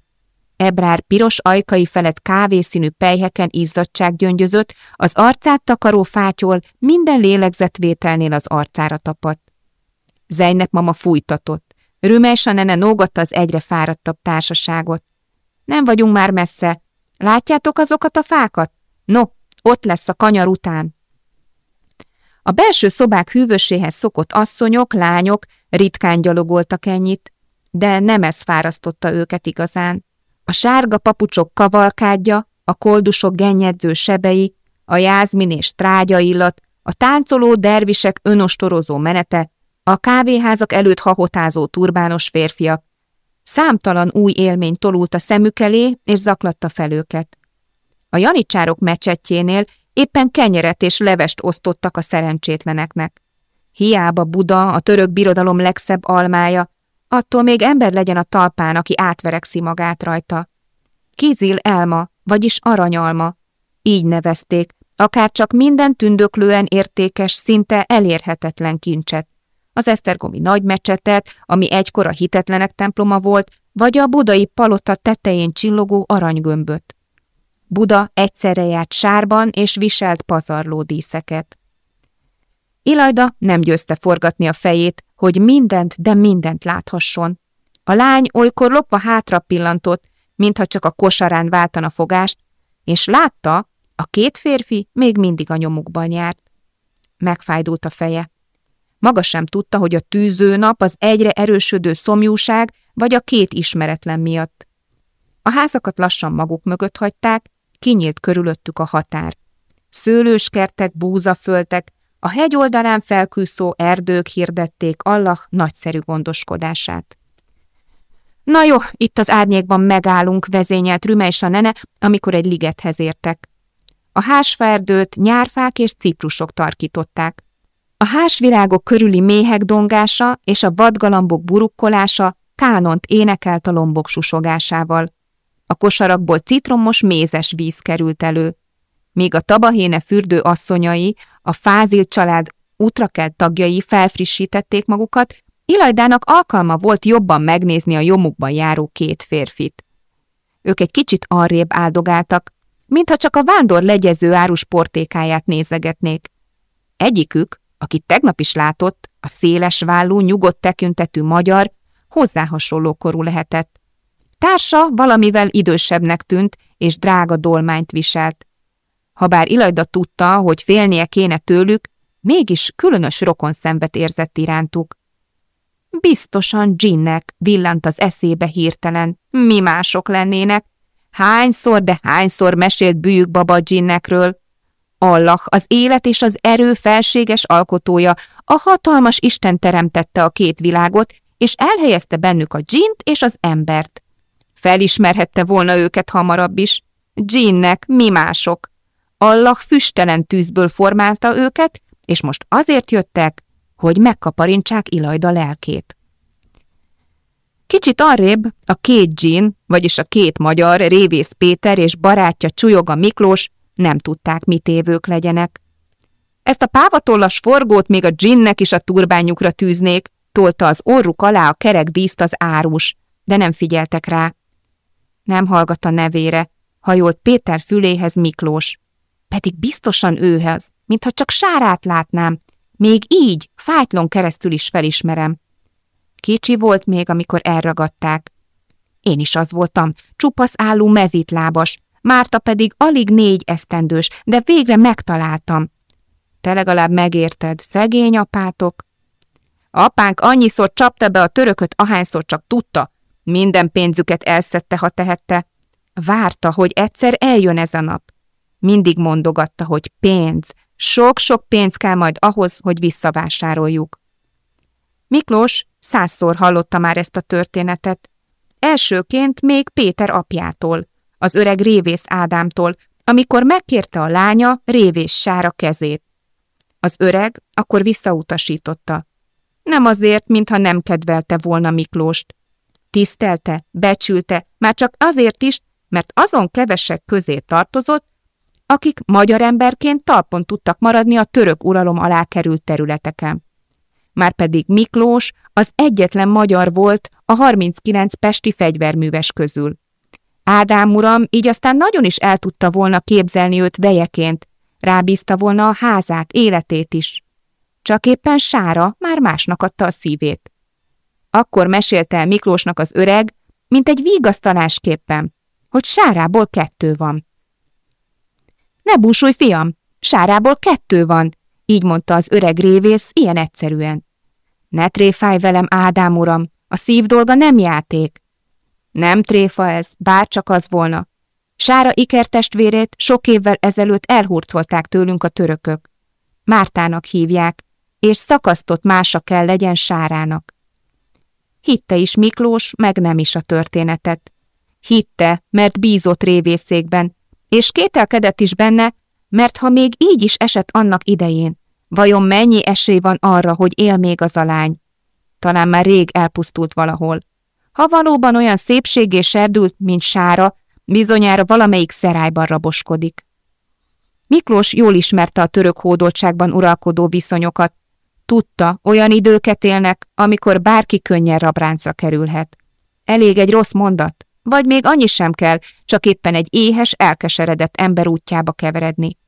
Speaker 1: Ebrár piros ajkai felett kávészínű pejheken izzadság gyöngyözött, az arcát takaró fátyol minden lélegzetvételnél az arcára tapadt. Zejnek mama fújtatott. Rümes a nene nógatta az egyre fáradtabb társaságot. Nem vagyunk már messze. Látjátok azokat a fákat? No, ott lesz a kanyar után. A belső szobák hűvösséhez szokott asszonyok, lányok ritkán gyalogoltak ennyit, de nem ez fárasztotta őket igazán. A sárga papucsok kavalkádja, a koldusok gennyedző sebei, a jázmin és trágya illat, a táncoló dervisek önostorozó menete, a kávéházak előtt hahotázó turbános férfiak, Számtalan új élmény tolult a szemük elé, és zaklatta fel őket. A janicsárok mecsetjénél éppen kenyeret és levest osztottak a szerencsétleneknek. Hiába Buda, a török birodalom legszebb almája, attól még ember legyen a talpán, aki átverekszi magát rajta. Kizil Elma, vagyis aranyalma. Így nevezték, akár csak minden tündöklően értékes, szinte elérhetetlen kincset az Esztergomi nagymecsetet, ami egykor a hitetlenek temploma volt, vagy a budai palota tetején csillogó aranygömböt. Buda egyszerre járt sárban és viselt pazarló díszeket. Ilajda nem győzte forgatni a fejét, hogy mindent, de mindent láthasson. A lány olykor lopva hátra pillantott, mintha csak a kosarán váltana fogást, és látta, a két férfi még mindig a nyomukban járt. Megfájdult a feje. Maga sem tudta, hogy a tűző nap az egyre erősödő szomjúság vagy a két ismeretlen miatt. A házakat lassan maguk mögött hagyták, kinyílt körülöttük a határ. Szőlőskertek, búzaföltek, a hegy oldalán felkúszó erdők hirdették Allah nagyszerű gondoskodását. Na jó, itt az árnyékban megállunk, vezényelt Rüme a nene, amikor egy ligethez értek. A hásferdőt nyárfák és ciprusok tarkították. A hásvirágok körüli méhek dongása és a vadgalambok burukkolása kánont énekelt a lombok susogásával. A kosarakból citromos, mézes víz került elő. Míg a tabahéne fürdő asszonyai, a fázil család útrakelt tagjai felfrissítették magukat, Ilajdának alkalma volt jobban megnézni a jomukban járó két férfit. Ők egy kicsit arrébb áldogáltak, mintha csak a vándor legyező árus portékáját nézegetnék. Egyikük, akit tegnap is látott, a széles vállú, nyugodt tekintetű magyar, hozzá hasonló korú lehetett. Társa valamivel idősebbnek tűnt, és drága dolmányt viselt. Habár Ilajda tudta, hogy félnie kéne tőlük, mégis különös rokon szenvet érzett irántuk. Biztosan Ginnek villant az eszébe hirtelen. Mi mások lennének? Hányszor, de hányszor mesélt bűjük baba Ginnekről? Allah, az élet és az erő felséges alkotója, a hatalmas Isten teremtette a két világot, és elhelyezte bennük a dzsint és az embert. Felismerhette volna őket hamarabb is. Ginnek mi mások? Allah füstelen tűzből formálta őket, és most azért jöttek, hogy megkaparintsák Ilajda lelkét. Kicsit arrébb a két dzsin, vagyis a két magyar, Révész Péter és barátja Csujoga Miklós nem tudták, mit évők legyenek. Ezt a pávatollas forgót még a dzsinnek is a turbányukra tűznék, tolta az orruk alá a kerek díszt az árus, de nem figyeltek rá. Nem hallgat a nevére, hajolt Péter füléhez Miklós. Pedig biztosan őhez, mintha csak sárát látnám, még így, fájtlon keresztül is felismerem. Kicsi volt még, amikor elragadták. Én is az voltam, csupasz álló mezitlábas, Márta pedig alig négy esztendős, de végre megtaláltam. Te legalább megérted, szegény apátok. Apánk annyiszor csapta be a törököt, ahányszor csak tudta. Minden pénzüket elszette, ha tehette. Várta, hogy egyszer eljön ez a nap. Mindig mondogatta, hogy pénz, sok-sok pénz kell majd ahhoz, hogy visszavásároljuk. Miklós százszor hallotta már ezt a történetet. Elsőként még Péter apjától, az öreg Révész Ádámtól, amikor megkérte a lánya Révész Sára kezét. Az öreg akkor visszautasította. Nem azért, mintha nem kedvelte volna Miklóst. Tisztelte, becsülte, már csak azért is, mert azon kevesek közé tartozott, akik magyar emberként talpon tudtak maradni a török uralom alá került területeken. Márpedig Miklós az egyetlen magyar volt a 39 pesti fegyverműves közül. Ádám uram így aztán nagyon is el tudta volna képzelni őt vejeként, rábízta volna a házát, életét is. Csak éppen Sára már másnak adta a szívét. Akkor mesélte el Miklósnak az öreg, mint egy vígasztalásképpen, hogy Sárából kettő van. Ne búsulj, fiam, sárából kettő van, így mondta az öreg révész ilyen egyszerűen. Ne tréfálj velem, Ádám uram, a szív dolga nem játék. Nem tréfa ez, bárcsak az volna. Sára ikertestvérét sok évvel ezelőtt elhurcolták tőlünk a törökök. Mártának hívják, és szakasztott mása kell legyen Sárának. Hitte is Miklós, meg nem is a történetet. Hitte, mert bízott révészékben, és kételkedett is benne, mert ha még így is esett annak idején, vajon mennyi esély van arra, hogy él még az a lány? Talán már rég elpusztult valahol. Ha valóban olyan szépségé serdült, mint sára, bizonyára valamelyik szerályban raboskodik. Miklós jól ismerte a török hódoltságban uralkodó viszonyokat. Tudta, olyan időket élnek, amikor bárki könnyen rabráncra kerülhet. Elég egy rossz mondat, vagy még annyi sem kell, csak éppen egy éhes, elkeseredett ember útjába keveredni.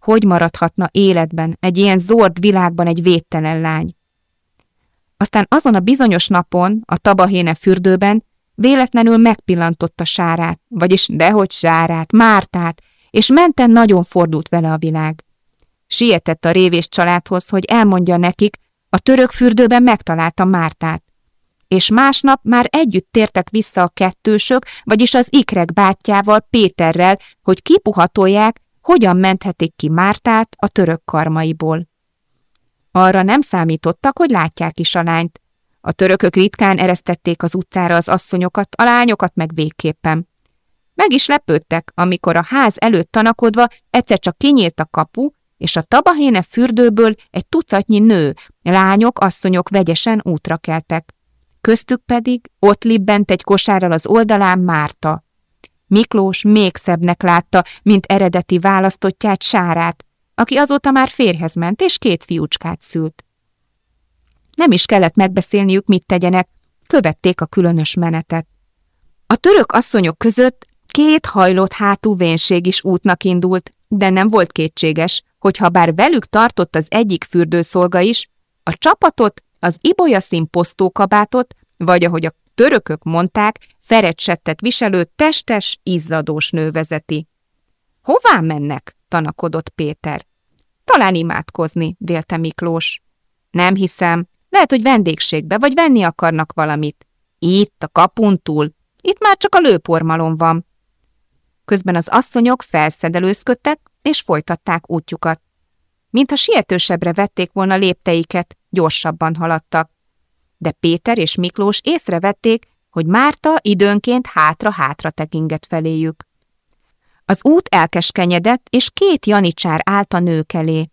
Speaker 1: Hogy maradhatna életben, egy ilyen zord világban egy védtelen lány? Aztán azon a bizonyos napon, a tabahéne fürdőben véletlenül megpillantotta Sárát, vagyis dehogy Sárát, Mártát, és menten nagyon fordult vele a világ. Sietett a révés családhoz, hogy elmondja nekik, a török fürdőben megtalálta Mártát és másnap már együtt tértek vissza a kettősök, vagyis az ikrek bátyjával, Péterrel, hogy kipuhatolják, hogyan menthetik ki Mártát a török karmaiból. Arra nem számítottak, hogy látják is a lányt. A törökök ritkán eresztették az utcára az asszonyokat, a lányokat meg végképpen. Meg is lepődtek, amikor a ház előtt tanakodva egyszer csak kinyílt a kapu, és a tabahéne fürdőből egy tucatnyi nő, lányok, asszonyok vegyesen útra keltek. Köztük pedig ott libbent egy kosárral az oldalán Márta. Miklós még szebbnek látta, mint eredeti választottját Sárát, aki azóta már férhez ment, és két fiúcskát szült. Nem is kellett megbeszélniük, mit tegyenek, követték a különös menetet. A török asszonyok között két hajlott hátú vénség is útnak indult, de nem volt kétséges, hogy ha bár velük tartott az egyik fürdőszolga is, a csapatot, az ibolyaszín posztókabátot, vagy ahogy a törökök mondták, ferecsettet viselő testes, izzadós nő vezeti. Hová mennek? tanakodott Péter. Talán imádkozni, vélte Miklós. Nem hiszem, lehet, hogy vendégségbe, vagy venni akarnak valamit. Itt, a kapun túl. Itt már csak a lőpormalom van. Közben az asszonyok felszedelőzködtek, és folytatták útjukat. Mintha sietősebbre vették volna lépteiket, gyorsabban haladtak. De Péter és Miklós észrevették, hogy Márta időnként hátra-hátra tekingett feléjük. Az út elkeskenyedett, és két janicsár állt a nők elé.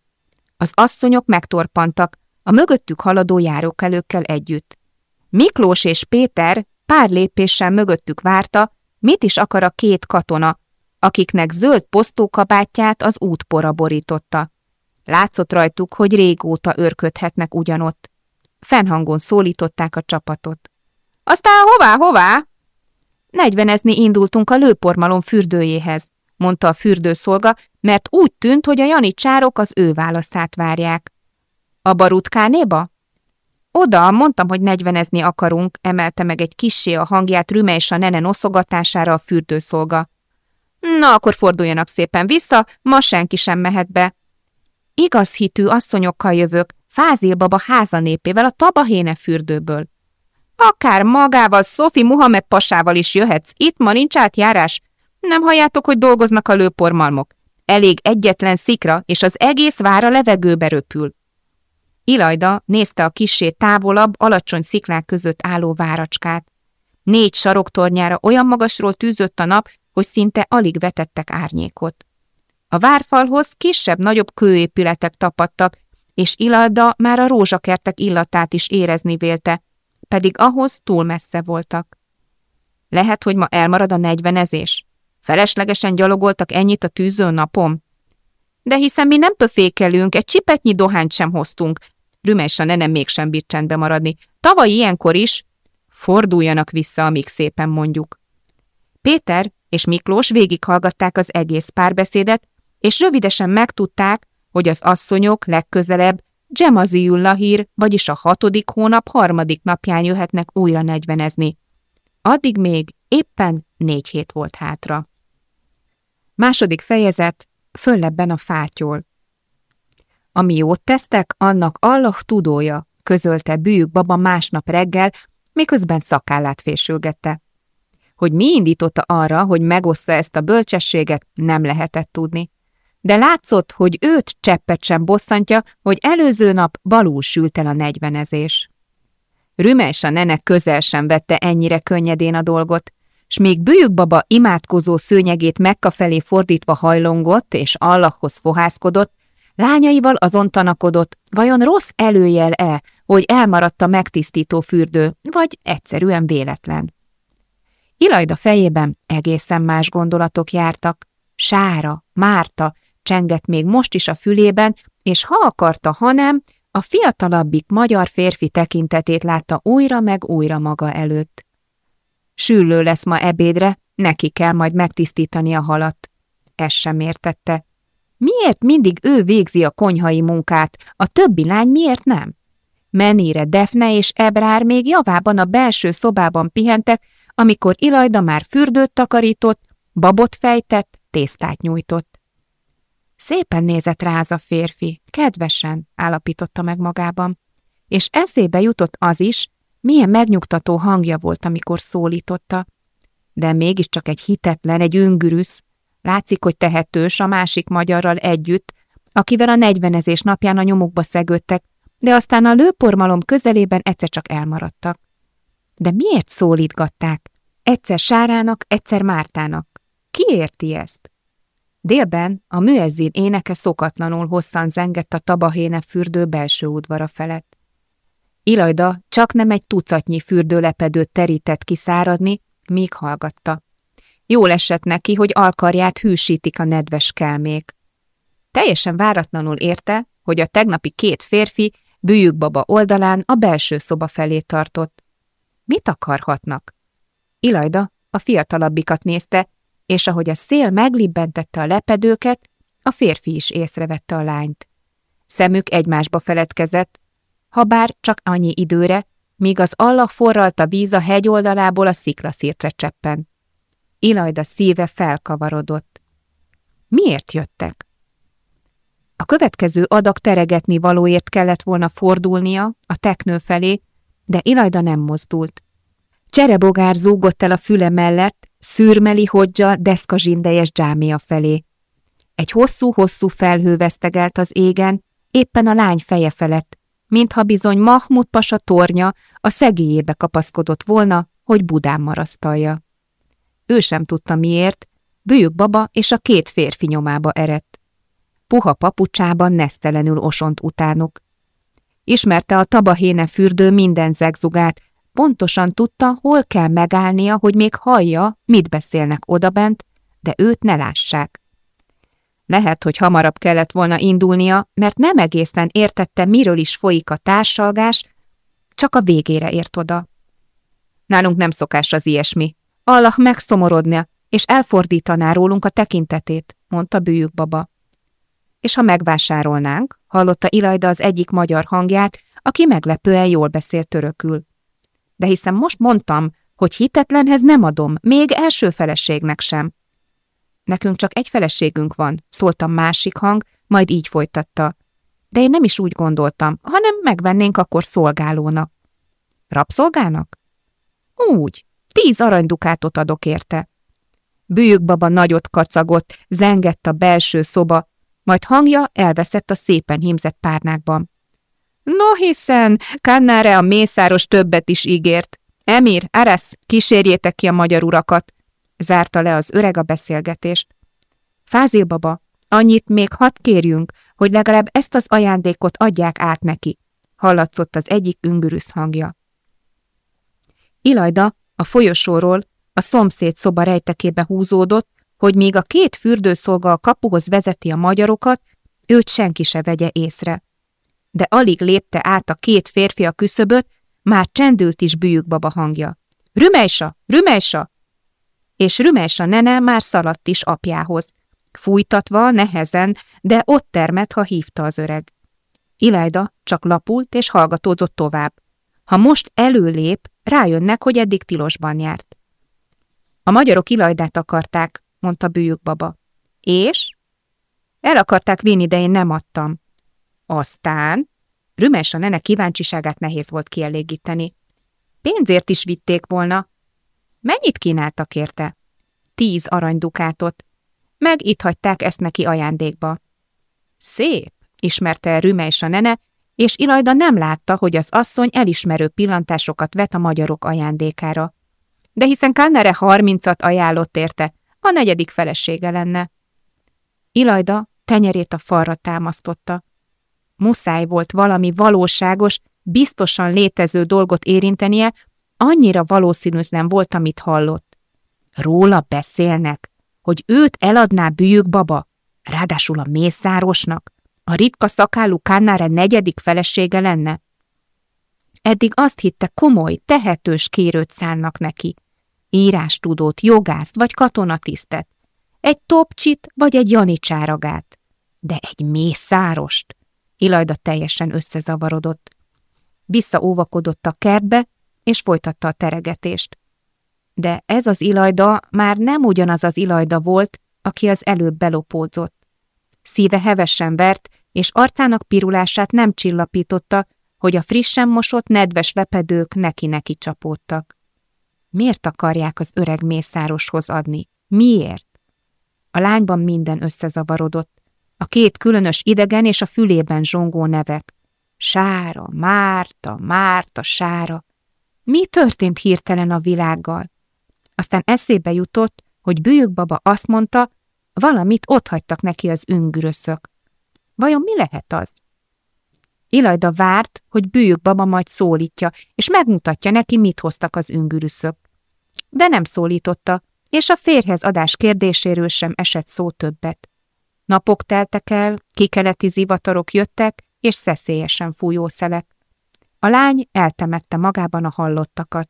Speaker 1: Az asszonyok megtorpantak, a mögöttük haladó járókelőkkel együtt. Miklós és Péter pár lépéssel mögöttük várta, mit is akar a két katona, akiknek zöld posztókabátját az útpora borította. Látszott rajtuk, hogy régóta örködhetnek ugyanott. Fennhangon szólították a csapatot. Aztán hová, hová? Negyvenezni indultunk a lőpormalom fürdőjéhez, mondta a fürdőszolga, mert úgy tűnt, hogy a janicsárok az ő válaszát várják. A barutkánéba? Oda, mondtam, hogy negyvenezni akarunk, emelte meg egy kissé a hangját Rüme és a nene noszogatására a fürdőszolga. Na, akkor forduljanak szépen vissza, ma senki sem mehet be. Igaz hitű asszonyokkal jövök, Fázilbaba házanépével a Tabahéne fürdőből. Akár magával, Szofi Muhammed pasával is jöhetsz, itt ma nincs átjárás. Nem halljátok, hogy dolgoznak a lőpormalmok. Elég egyetlen szikra, és az egész vár a levegőbe röpül. Ilajda nézte a kissé távolabb, alacsony sziklák között álló váracskát. Négy saroktornyára olyan magasról tűzött a nap, hogy szinte alig vetettek árnyékot. A várfalhoz kisebb-nagyobb kőépületek tapadtak, és Ilalda már a rózsakertek illatát is érezni vélte, pedig ahhoz túl messze voltak. Lehet, hogy ma elmarad a negyvenezés? Feleslegesen gyalogoltak ennyit a tűző napom? De hiszen mi nem pöfékelünk, egy csipetnyi dohányt sem hoztunk. Rümes a nenem mégsem bírt csendbe maradni. Tavaly ilyenkor is forduljanak vissza, amíg szépen mondjuk. Péter és Miklós végighallgatták az egész párbeszédet, és rövidesen megtudták, hogy az asszonyok legközelebb Lahir, vagyis a hatodik hónap harmadik napján jöhetnek újra negyvenezni. Addig még éppen négy hét volt hátra. Második fejezet, föllebben a fátyol. Ami jót tesztek, annak Allah tudója, közölte bűjük baba másnap reggel, miközben szakállát fésülgette. Hogy mi indította arra, hogy megossza ezt a bölcsességet, nem lehetett tudni. De látszott, hogy őt cseppet sem bosszantja, hogy előző nap balul sült el a negyvenezés. Rümes a nene közel sem vette ennyire könnyedén a dolgot, s még baba imádkozó szőnyegét Mekka felé fordítva hajlongott és Allahhoz fohászkodott, lányaival azon tanakodott, vajon rossz előjel-e, hogy elmaradt a megtisztító fürdő, vagy egyszerűen véletlen. Ilajda fejében egészen más gondolatok jártak. Sára, Márta, csengett még most is a fülében, és ha akarta, ha nem, a fiatalabbik magyar férfi tekintetét látta újra meg újra maga előtt. Süllő lesz ma ebédre, neki kell majd megtisztítani a halat. Ez sem értette. Miért mindig ő végzi a konyhai munkát, a többi lány miért nem? Menére Defne és Ebrár még javában a belső szobában pihentek, amikor Ilajda már fürdőt takarított, babot fejtett, tésztát nyújtott. Szépen nézett rá az a férfi, kedvesen, állapította meg magában, és eszébe jutott az is, milyen megnyugtató hangja volt, amikor szólította. De mégiscsak egy hitetlen, egy öngürüsz. Látszik, hogy tehetős a másik magyarral együtt, akivel a negyvenezés napján a nyomukba szegődtek, de aztán a lőpormalom közelében egyszer csak elmaradtak. De miért szólítgatták? Egyszer Sárának, egyszer Mártának. Ki érti ezt? Délben a műezzin éneke szokatlanul hosszan zengett a tabahéne fürdő belső udvara felett. Ilajda csak nem egy tucatnyi fürdőlepedőt terített kiszáradni, míg hallgatta. Jól esett neki, hogy alkarját hűsítik a nedves kelmék. Teljesen váratlanul érte, hogy a tegnapi két férfi baba oldalán a belső szoba felé tartott. Mit akarhatnak? Ilajda a fiatalabbikat nézte, és ahogy a szél meglibbentette a lepedőket, a férfi is észrevette a lányt. Szemük egymásba feledkezett, ha bár csak annyi időre, míg az allag forralt a víz a hegy oldalából a sziklaszírtre cseppen. Ilajda szíve felkavarodott. Miért jöttek? A következő adag teregetni valóért kellett volna fordulnia a teknő felé, de Ilajda nem mozdult. Cserebogár zúgott el a füle mellett, szürmeli hodzsa deszka zsindejes dzsámia felé. Egy hosszú-hosszú felhő vesztegelt az égen, éppen a lány feje felett, mintha bizony Mahmud pasa tornya a szegélyébe kapaszkodott volna, hogy Budán marasztalja. Ő sem tudta miért, bőjük baba és a két férfi nyomába erett. Puha papucsában nesztelenül osont utánuk. Ismerte a tabahéne fürdő minden zegzugát, pontosan tudta, hol kell megállnia, hogy még hallja, mit beszélnek odabent, de őt ne lássák. Lehet, hogy hamarabb kellett volna indulnia, mert nem egészen értette, miről is folyik a társalgás, csak a végére ért oda. Nálunk nem szokás az ilyesmi. Allah megszomorodnia, és elfordítaná rólunk a tekintetét, mondta bűjük baba. És ha megvásárolnánk, hallotta Ilajda az egyik magyar hangját, aki meglepően jól beszélt törökül. De hiszen most mondtam, hogy hitetlenhez nem adom, még első feleségnek sem. Nekünk csak egy feleségünk van, szóltam másik hang, majd így folytatta. De én nem is úgy gondoltam, hanem megvennénk akkor szolgálónak. Rabszolgának? Úgy, tíz aranydukátot adok érte. baba nagyot kacagott, zengett a belső szoba, majd hangja elveszett a szépen hímzett párnákban. No hiszen, Kannáre a mészáros többet is ígért. Emir, Arasz, kísérjétek ki a magyar urakat, zárta le az öreg a beszélgetést. Fázil baba, annyit még hadd kérjünk, hogy legalább ezt az ajándékot adják át neki, hallatszott az egyik üngürűsz hangja. Ilajda a folyosóról a szomszéd szoba rejtekébe húzódott, hogy még a két fürdőszolga a kapuhoz vezeti a magyarokat, őt senki se vegye észre. De alig lépte át a két férfi a küszöböt, már csendült is baba hangja. Rümejsa! Rümejsa! És Rümes a nene már szaladt is apjához. Fújtatva, nehezen, de ott termett, ha hívta az öreg. Ilajda csak lapult és hallgatózott tovább. Ha most előlép, rájönnek, hogy eddig tilosban járt. A magyarok Ilajdát akarták, mondta bűjük baba. És? El akarták vinni, de én nem adtam. Aztán? Rümes a nene kíváncsiságát nehéz volt kielégíteni. Pénzért is vitték volna, Mennyit kínáltak érte? Tíz aranydukátot. Meg itt hagyták ezt neki ajándékba. Szép, ismerte el Rümejs a nene, és Ilajda nem látta, hogy az asszony elismerő pillantásokat vet a magyarok ajándékára. De hiszen Kannere harmincat ajánlott érte, a negyedik felesége lenne. Ilajda tenyerét a falra támasztotta. Muszáj volt valami valóságos, biztosan létező dolgot érintenie, Annyira valószínűtlen volt, amit hallott. Róla beszélnek, hogy őt eladná bűjük baba, ráadásul a mészárosnak, a ritka szakállú Kannáre negyedik felesége lenne. Eddig azt hitte, komoly, tehetős kérőt szánnak neki. Írástudót, jogászt vagy katonatisztet. Egy topcsit vagy egy janicsáragát. De egy mészárost. Ilajda teljesen összezavarodott. Visszaóvakodott a kertbe, és folytatta a teregetést. De ez az ilajda már nem ugyanaz az ilajda volt, aki az előbb belopódzott. Szíve hevesen vert, és arcának pirulását nem csillapította, hogy a frissen mosott, nedves lepedők neki-neki csapódtak. Miért akarják az öreg mészároshoz adni? Miért? A lányban minden összezavarodott. A két különös idegen és a fülében zsongó nevek. Sára, Márta, Márta, Sára. Mi történt hirtelen a világgal? Aztán eszébe jutott, hogy baba azt mondta, valamit ott hagytak neki az üngüröszök. Vajon mi lehet az? Ilajda várt, hogy baba majd szólítja, és megmutatja neki, mit hoztak az üngürüszök. De nem szólította, és a férhez adás kérdéséről sem esett szó többet. Napok teltek el, kikeleti zivatarok jöttek, és szeszélyesen fújó szelek. A lány eltemette magában a hallottakat.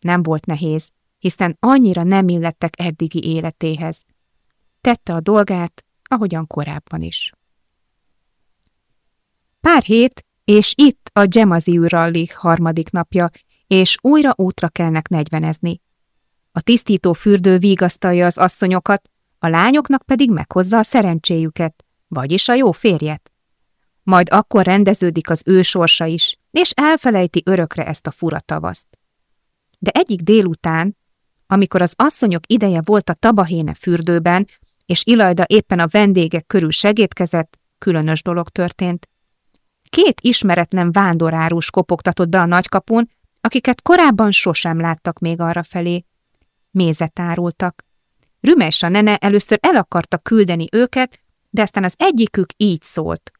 Speaker 1: Nem volt nehéz, hiszen annyira nem illettek eddigi életéhez. Tette a dolgát, ahogyan korábban is. Pár hét, és itt a Gemazi Rally harmadik napja, és újra útra kellnek negyvenezni. A tisztító fürdő vigasztalja az asszonyokat, a lányoknak pedig meghozza a szerencséjüket, vagyis a jó férjet. Majd akkor rendeződik az ő sorsa is, és elfelejti örökre ezt a fura tavaszt. De egyik délután, amikor az asszonyok ideje volt a tabahéne fürdőben, és Ilajda éppen a vendégek körül segítkezett, különös dolog történt. Két ismeretlen vándorárus kopogtatott be a nagykapun, akiket korábban sosem láttak még arra felé. Mézet árultak. Rümes a nene először el akarta küldeni őket, de aztán az egyikük így szólt.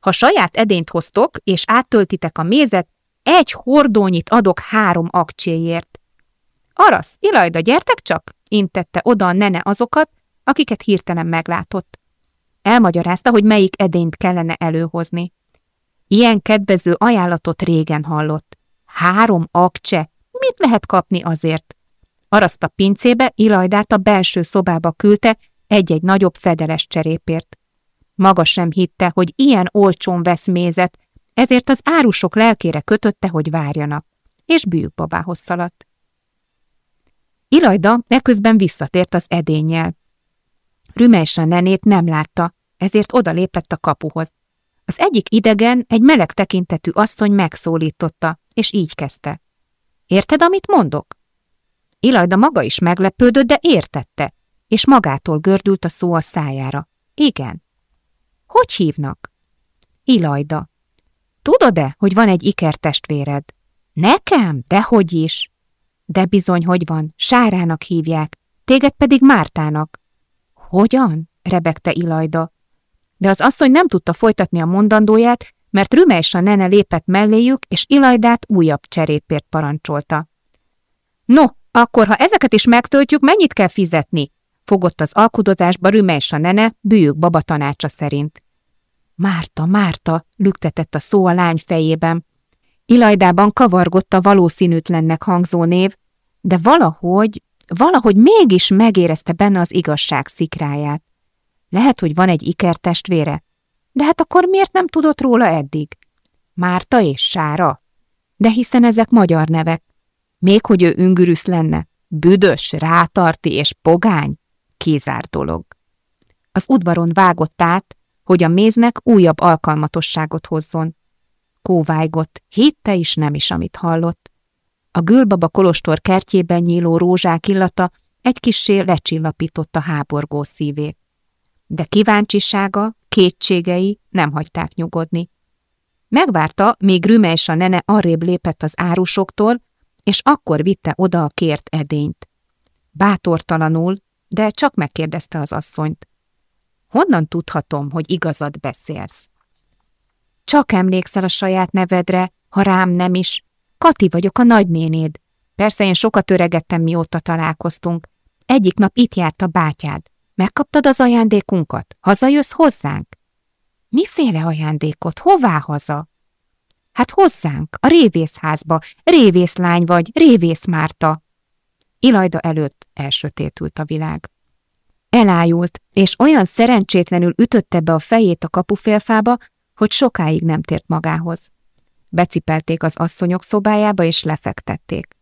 Speaker 1: Ha saját edényt hoztok, és áttöltitek a mézet, egy hordónyit adok három akcséért. Arasz, Ilajda, gyertek csak! intette oda a nene azokat, akiket hirtelen meglátott. Elmagyarázta, hogy melyik edényt kellene előhozni. Ilyen kedvező ajánlatot régen hallott. Három akcse, mit lehet kapni azért? Araszt a pincébe, Ilajdát a belső szobába küldte egy-egy nagyobb fedeles cserépért. Maga sem hitte, hogy ilyen olcsón vesz mézet, ezért az árusok lelkére kötötte, hogy várjanak, és babához szaladt. Ilajda eközben visszatért az edénnyel. Rümelysa nenét nem látta, ezért odalépett a kapuhoz. Az egyik idegen, egy meleg tekintetű asszony megszólította, és így kezdte. Érted, amit mondok? Ilajda maga is meglepődött, de értette, és magától gördült a szó a szájára. Igen. Hogy hívnak? Ilajda. Tudod-e, hogy van egy ikertestvéred? Nekem? Dehogy is. De bizony, hogy van, Sárának hívják, téged pedig Mártának. Hogyan? rebegte Ilajda. De az asszony nem tudta folytatni a mondandóját, mert Rümelysa nene lépett melléjük, és Ilajdát újabb cserépért parancsolta. No, akkor, ha ezeket is megtöltjük, mennyit kell fizetni? Fogott az alkudozásba Rümelysa nene, bűjük baba tanácsa szerint. Márta, Márta, lüktetett a szó a lány fejében. Ilajdában kavargott a valószínűtlennek hangzó név, de valahogy, valahogy mégis megérezte benne az igazság szikráját. Lehet, hogy van egy ikertestvére, de hát akkor miért nem tudott róla eddig? Márta és Sára? De hiszen ezek magyar nevek. Még hogy ő üngürüsz lenne, büdös, rátarti és pogány, kizárt dolog. Az udvaron vágott át, hogy a méznek újabb alkalmatosságot hozzon. Kóvájgott, hitte is nem is, amit hallott. A gülbaba kolostor kertjében nyíló rózsák illata egy kissé lecsillapította háborgó szívét. De kíváncsisága, kétségei nem hagyták nyugodni. Megvárta, míg Rümejs a nene arrébb lépett az árusoktól, és akkor vitte oda a kért edényt. Bátortalanul, de csak megkérdezte az asszonyt. Honnan tudhatom, hogy igazad beszélsz? Csak emlékszel a saját nevedre, ha rám nem is. Kati vagyok a nagynénéd. Persze én sokat öregettem, mióta találkoztunk. Egyik nap itt járt a bátyád. Megkaptad az ajándékunkat? Hazajössz hozzánk? Miféle ajándékot? Hová haza? Hát hozzánk, a révészházba. Révészlány vagy, révész Márta. Ilajda előtt elsötétült a világ. Elájult, és olyan szerencsétlenül ütötte be a fejét a kapufélfába, hogy sokáig nem tért magához. Becipelték az asszonyok szobájába, és lefektették.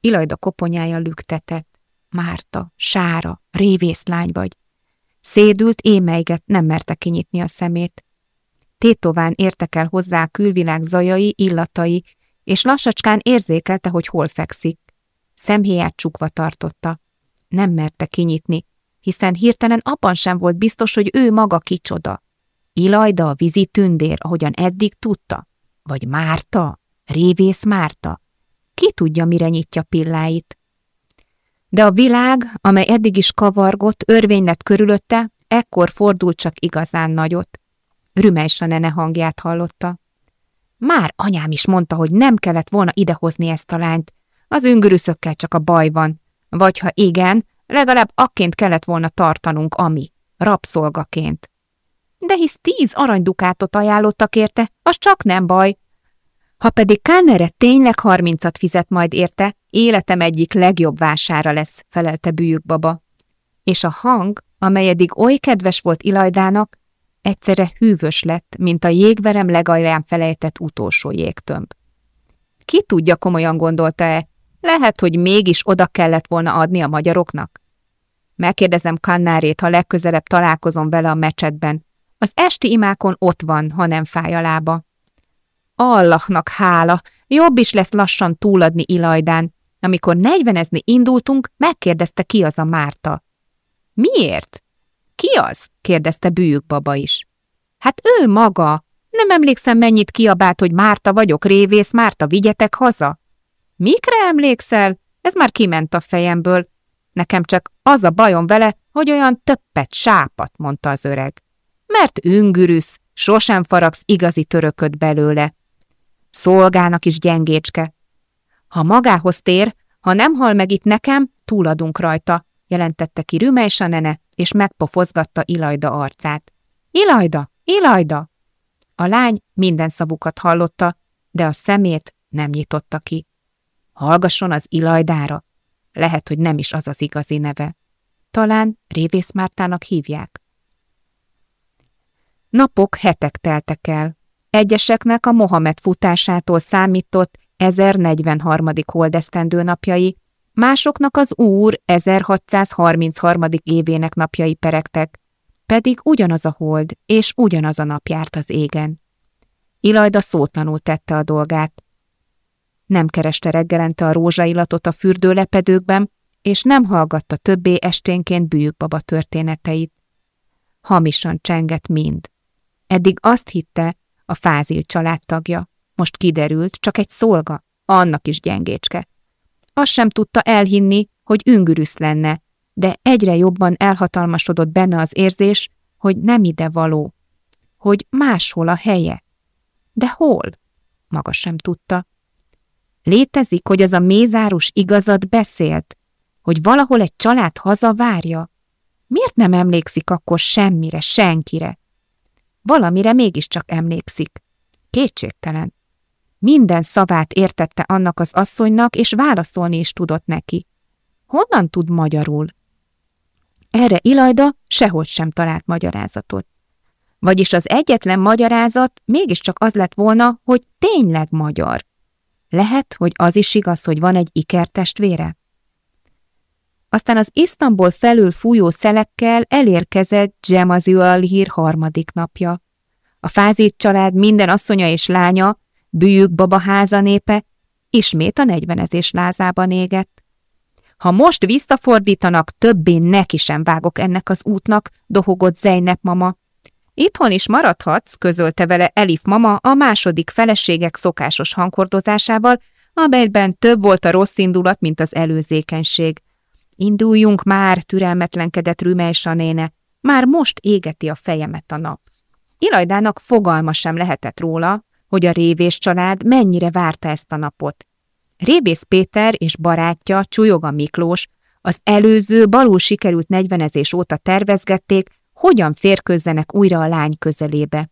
Speaker 1: Ilajda koponyája lüktetett. Márta, Sára, révészlány vagy. Szédült, émeiget, nem merte kinyitni a szemét. Tétován értek el hozzá a külvilág zajai, illatai, és lassacskán érzékelte, hogy hol fekszik. Szemhéját csukva tartotta. Nem merte kinyitni, hiszen hirtelen abban sem volt biztos, hogy ő maga kicsoda. Ilajda a vízi tündér, ahogyan eddig tudta? Vagy Márta? Révész Márta? Ki tudja, mire nyitja pilláit? De a világ, amely eddig is kavargott, örvény lett körülötte, ekkor fordult csak igazán nagyot. Rümelysa nene hangját hallotta. Már anyám is mondta, hogy nem kellett volna idehozni ezt a lányt. Az üngörűszökkel csak a baj van. Vagy ha igen, legalább akként kellett volna tartanunk, ami, rabszolgaként. De hisz tíz aranydukátot ajánlottak érte, az csak nem baj. Ha pedig Kánere tényleg harmincat fizet majd érte, életem egyik legjobb vására lesz, felelte baba. És a hang, amely eddig oly kedves volt Ilajdának, egyszerre hűvös lett, mint a jégverem legalján felejtett utolsó jégtömb. Ki tudja, komolyan gondolta-e, lehet, hogy mégis oda kellett volna adni a magyaroknak? Megkérdezem Kannárét, ha legközelebb találkozom vele a mecsetben. Az esti imákon ott van, ha nem fáj a lába. Allahnak hála, jobb is lesz lassan túladni Ilajdán. Amikor negyvenezni indultunk, megkérdezte ki az a Márta. Miért? Ki az? kérdezte bűjük baba is. Hát ő maga. Nem emlékszem, mennyit kiabált, hogy Márta vagyok, révész, Márta, vigyetek haza. Mikre emlékszel? Ez már kiment a fejemből. Nekem csak az a bajom vele, hogy olyan többet sápat, mondta az öreg. Mert üngürüsz, sosem faragsz igazi törököt belőle. Szolgának is gyengécske. Ha magához tér, ha nem hal meg itt nekem, túladunk rajta, jelentette ki Rümelysa nene, és megpofozgatta Ilajda arcát. Ilajda! Ilajda! A lány minden szavukat hallotta, de a szemét nem nyitotta ki. Hallgasson az Ilajdára. Lehet, hogy nem is az az igazi neve. Talán Révész Mártának hívják. Napok, hetek teltek el. Egyeseknek a Mohamed futásától számított 1043. holdesztendő napjai, másoknak az Úr 1633. évének napjai peregtek, pedig ugyanaz a hold és ugyanaz a nap járt az égen. Ilajda szótlanul tette a dolgát. Nem kereste reggelente a rózsaillatot a fürdőlepedőkben, és nem hallgatta többé esténként baba történeteit. Hamisan csengett mind. Eddig azt hitte, a fázil családtagja. Most kiderült, csak egy szolga, annak is gyengécske. Azt sem tudta elhinni, hogy üngürüsz lenne, de egyre jobban elhatalmasodott benne az érzés, hogy nem ide való, hogy máshol a helye. De hol? Maga sem tudta. Létezik, hogy az a mézárus igazat beszélt, hogy valahol egy család haza várja? Miért nem emlékszik akkor semmire, senkire? Valamire mégiscsak emlékszik. Kétségtelen. Minden szavát értette annak az asszonynak, és válaszolni is tudott neki. Honnan tud magyarul? Erre Ilajda sehogy sem talált magyarázatot. Vagyis az egyetlen magyarázat mégiscsak az lett volna, hogy tényleg magyar. Lehet, hogy az is igaz, hogy van egy ikertestvére? Aztán az Isztambul felül fújó szelekkel elérkezett Dzsemazül hír harmadik napja. A fázít család minden asszonya és lánya, bűjük babaháza népe, ismét a negyvenezés lázában égett. Ha most visszafordítanak, többé neki sem vágok ennek az útnak, dohogott Zeynep mama. Itthon is maradhatsz, közölte vele Elif mama a második feleségek szokásos hangkordozásával, amelyben több volt a rossz indulat, mint az előzékenység. Induljunk már, türelmetlenkedett Rümely Sanéne, már most égeti a fejemet a nap. Ilajdának fogalma sem lehetett róla, hogy a révés család mennyire várta ezt a napot. Révész Péter és barátja, Csúlyoga Miklós, az előző balul sikerült negyvenezés óta tervezgették, hogyan férközzenek újra a lány közelébe.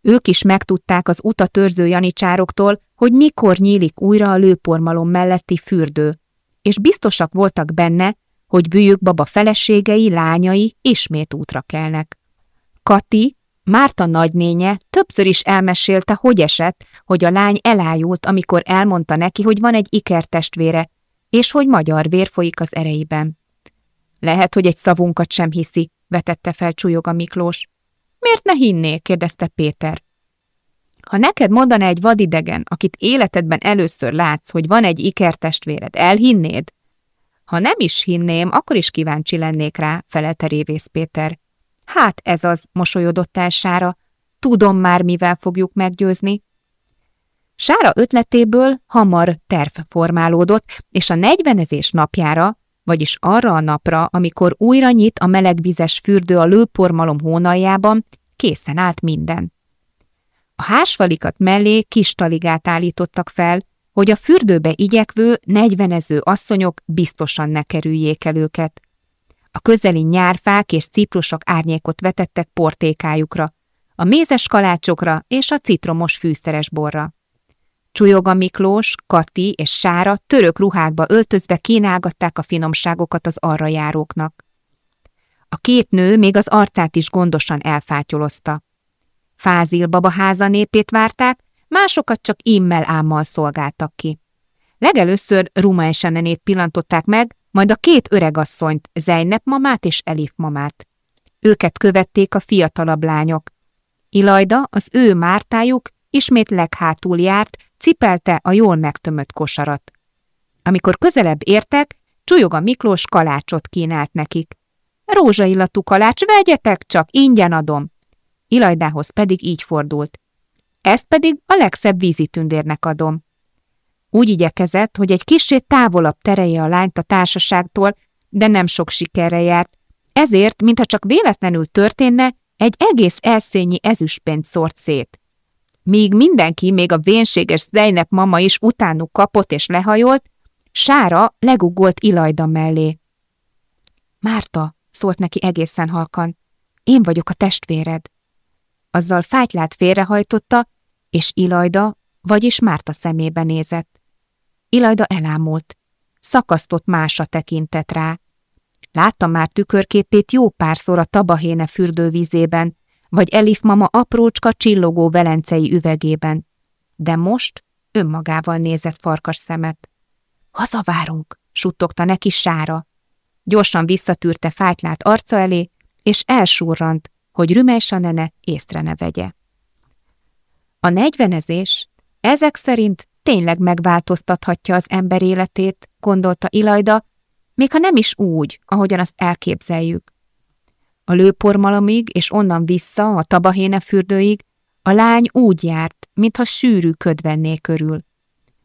Speaker 1: Ők is megtudták az utatörző janicsároktól, hogy mikor nyílik újra a lőpormalom melletti fürdő, és biztosak voltak benne, hogy bűjük baba feleségei, lányai ismét útra kelnek. Kati, Márta nagynénye többször is elmesélte, hogy esett, hogy a lány elájult, amikor elmondta neki, hogy van egy ikertestvére, és hogy magyar vér folyik az ereiben. Lehet, hogy egy szavunkat sem hiszi, vetette fel csúlyoga Miklós. Miért ne hinnék? kérdezte Péter. Ha neked mondaná egy vadidegen, akit életedben először látsz, hogy van egy ikertestvéred, elhinnéd? Ha nem is hinném, akkor is kíváncsi lennék rá, felelte Révész Péter. Hát ez az, mosolyodott el Sára. Tudom már, mivel fogjuk meggyőzni. Sára ötletéből hamar terv formálódott, és a negyvenezés napjára, vagyis arra a napra, amikor újra nyit a melegvizes fürdő a lőpormalom hónaljában, készen állt minden. A hásfalikat mellé kis taligát állítottak fel, hogy a fürdőbe igyekvő, negyvenező asszonyok biztosan ne kerüljék el őket. A közeli nyárfák és ciprusok árnyékot vetettek portékájukra, a mézes kalácsokra és a citromos fűszeres borra. Csujoga Miklós, Kati és Sára török ruhákba öltözve kínálgatták a finomságokat az arra járóknak. A két nő még az arcát is gondosan elfátyolozta. Fázil babaháza népét várták, másokat csak immel ámmal szolgáltak ki. Legelőször Ruma Esenenét pillantották meg, majd a két öregasszonyt, Zejnep mamát és Elif mamát. Őket követték a fiatalabb lányok. Ilajda, az ő mártájuk, ismét leghátul járt, cipelte a jól megtömött kosarat. Amikor közelebb értek, Csujoga Miklós kalácsot kínált nekik. Rózsaillatú kalács, vegyetek csak, ingyen adom. Ilajdához pedig így fordult. Ezt pedig a legszebb vízitündérnek adom. Úgy igyekezett, hogy egy kissé távolabb tereje a lányt a társaságtól, de nem sok sikerre járt, ezért, mintha csak véletlenül történne, egy egész elszényi ezüstpénzt szórt szét. Míg mindenki, még a vénséges Zejnep mama is utánuk kapott és lehajolt, Sára legugolt Ilajda mellé. Márta, szólt neki egészen halkan, én vagyok a testvéred. Azzal fátylát félrehajtotta, és Ilajda, vagyis Márta szemébe nézett. Ilajda elámult. Szakasztott mása tekintett rá. Látta már tükörképét jó párszor a tabahéne fürdővízében, vagy Elif mama aprócska csillogó velencei üvegében. De most önmagával nézett farkas szemet. Hazavárunk, suttogta neki sára. Gyorsan visszatűrte fájtlát arca elé, és elsurrant, hogy Rümelysa nene észre ne vegye. A negyvenezés ezek szerint tényleg megváltoztathatja az ember életét, gondolta Ilajda, még ha nem is úgy, ahogyan azt elképzeljük. A lőpormalomig és onnan vissza a tabahéne fürdőig a lány úgy járt, mintha sűrű köd venné körül.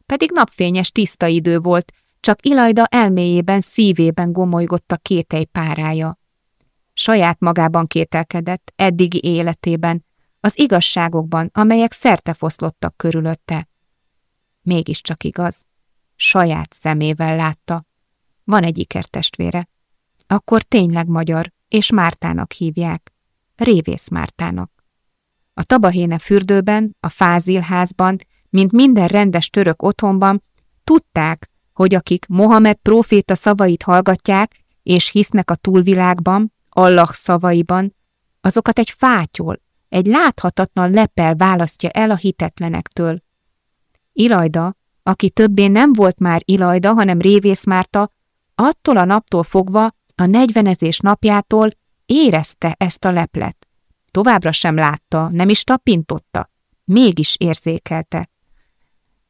Speaker 1: Pedig napfényes tiszta idő volt, csak Ilajda elméjében, szívében gomolygott a kétely párája. Saját magában kételkedett, eddigi életében, az igazságokban, amelyek szerte foszlottak körülötte. Mégiscsak igaz. Saját szemével látta. Van egy ikertestvére. Akkor tényleg magyar, és Mártának hívják. Révész Mártának. A tabahéne fürdőben, a fázilházban, mint minden rendes török otthonban, tudták, hogy akik Mohamed próféta szavait hallgatják, és hisznek a túlvilágban, Allah szavaiban, azokat egy fátyol, egy láthatatlan lepel választja el a hitetlenektől. Ilajda, aki többé nem volt már Ilajda, hanem Révész Márta, attól a naptól fogva, a negyvenezés napjától érezte ezt a leplet. Továbbra sem látta, nem is tapintotta, mégis érzékelte.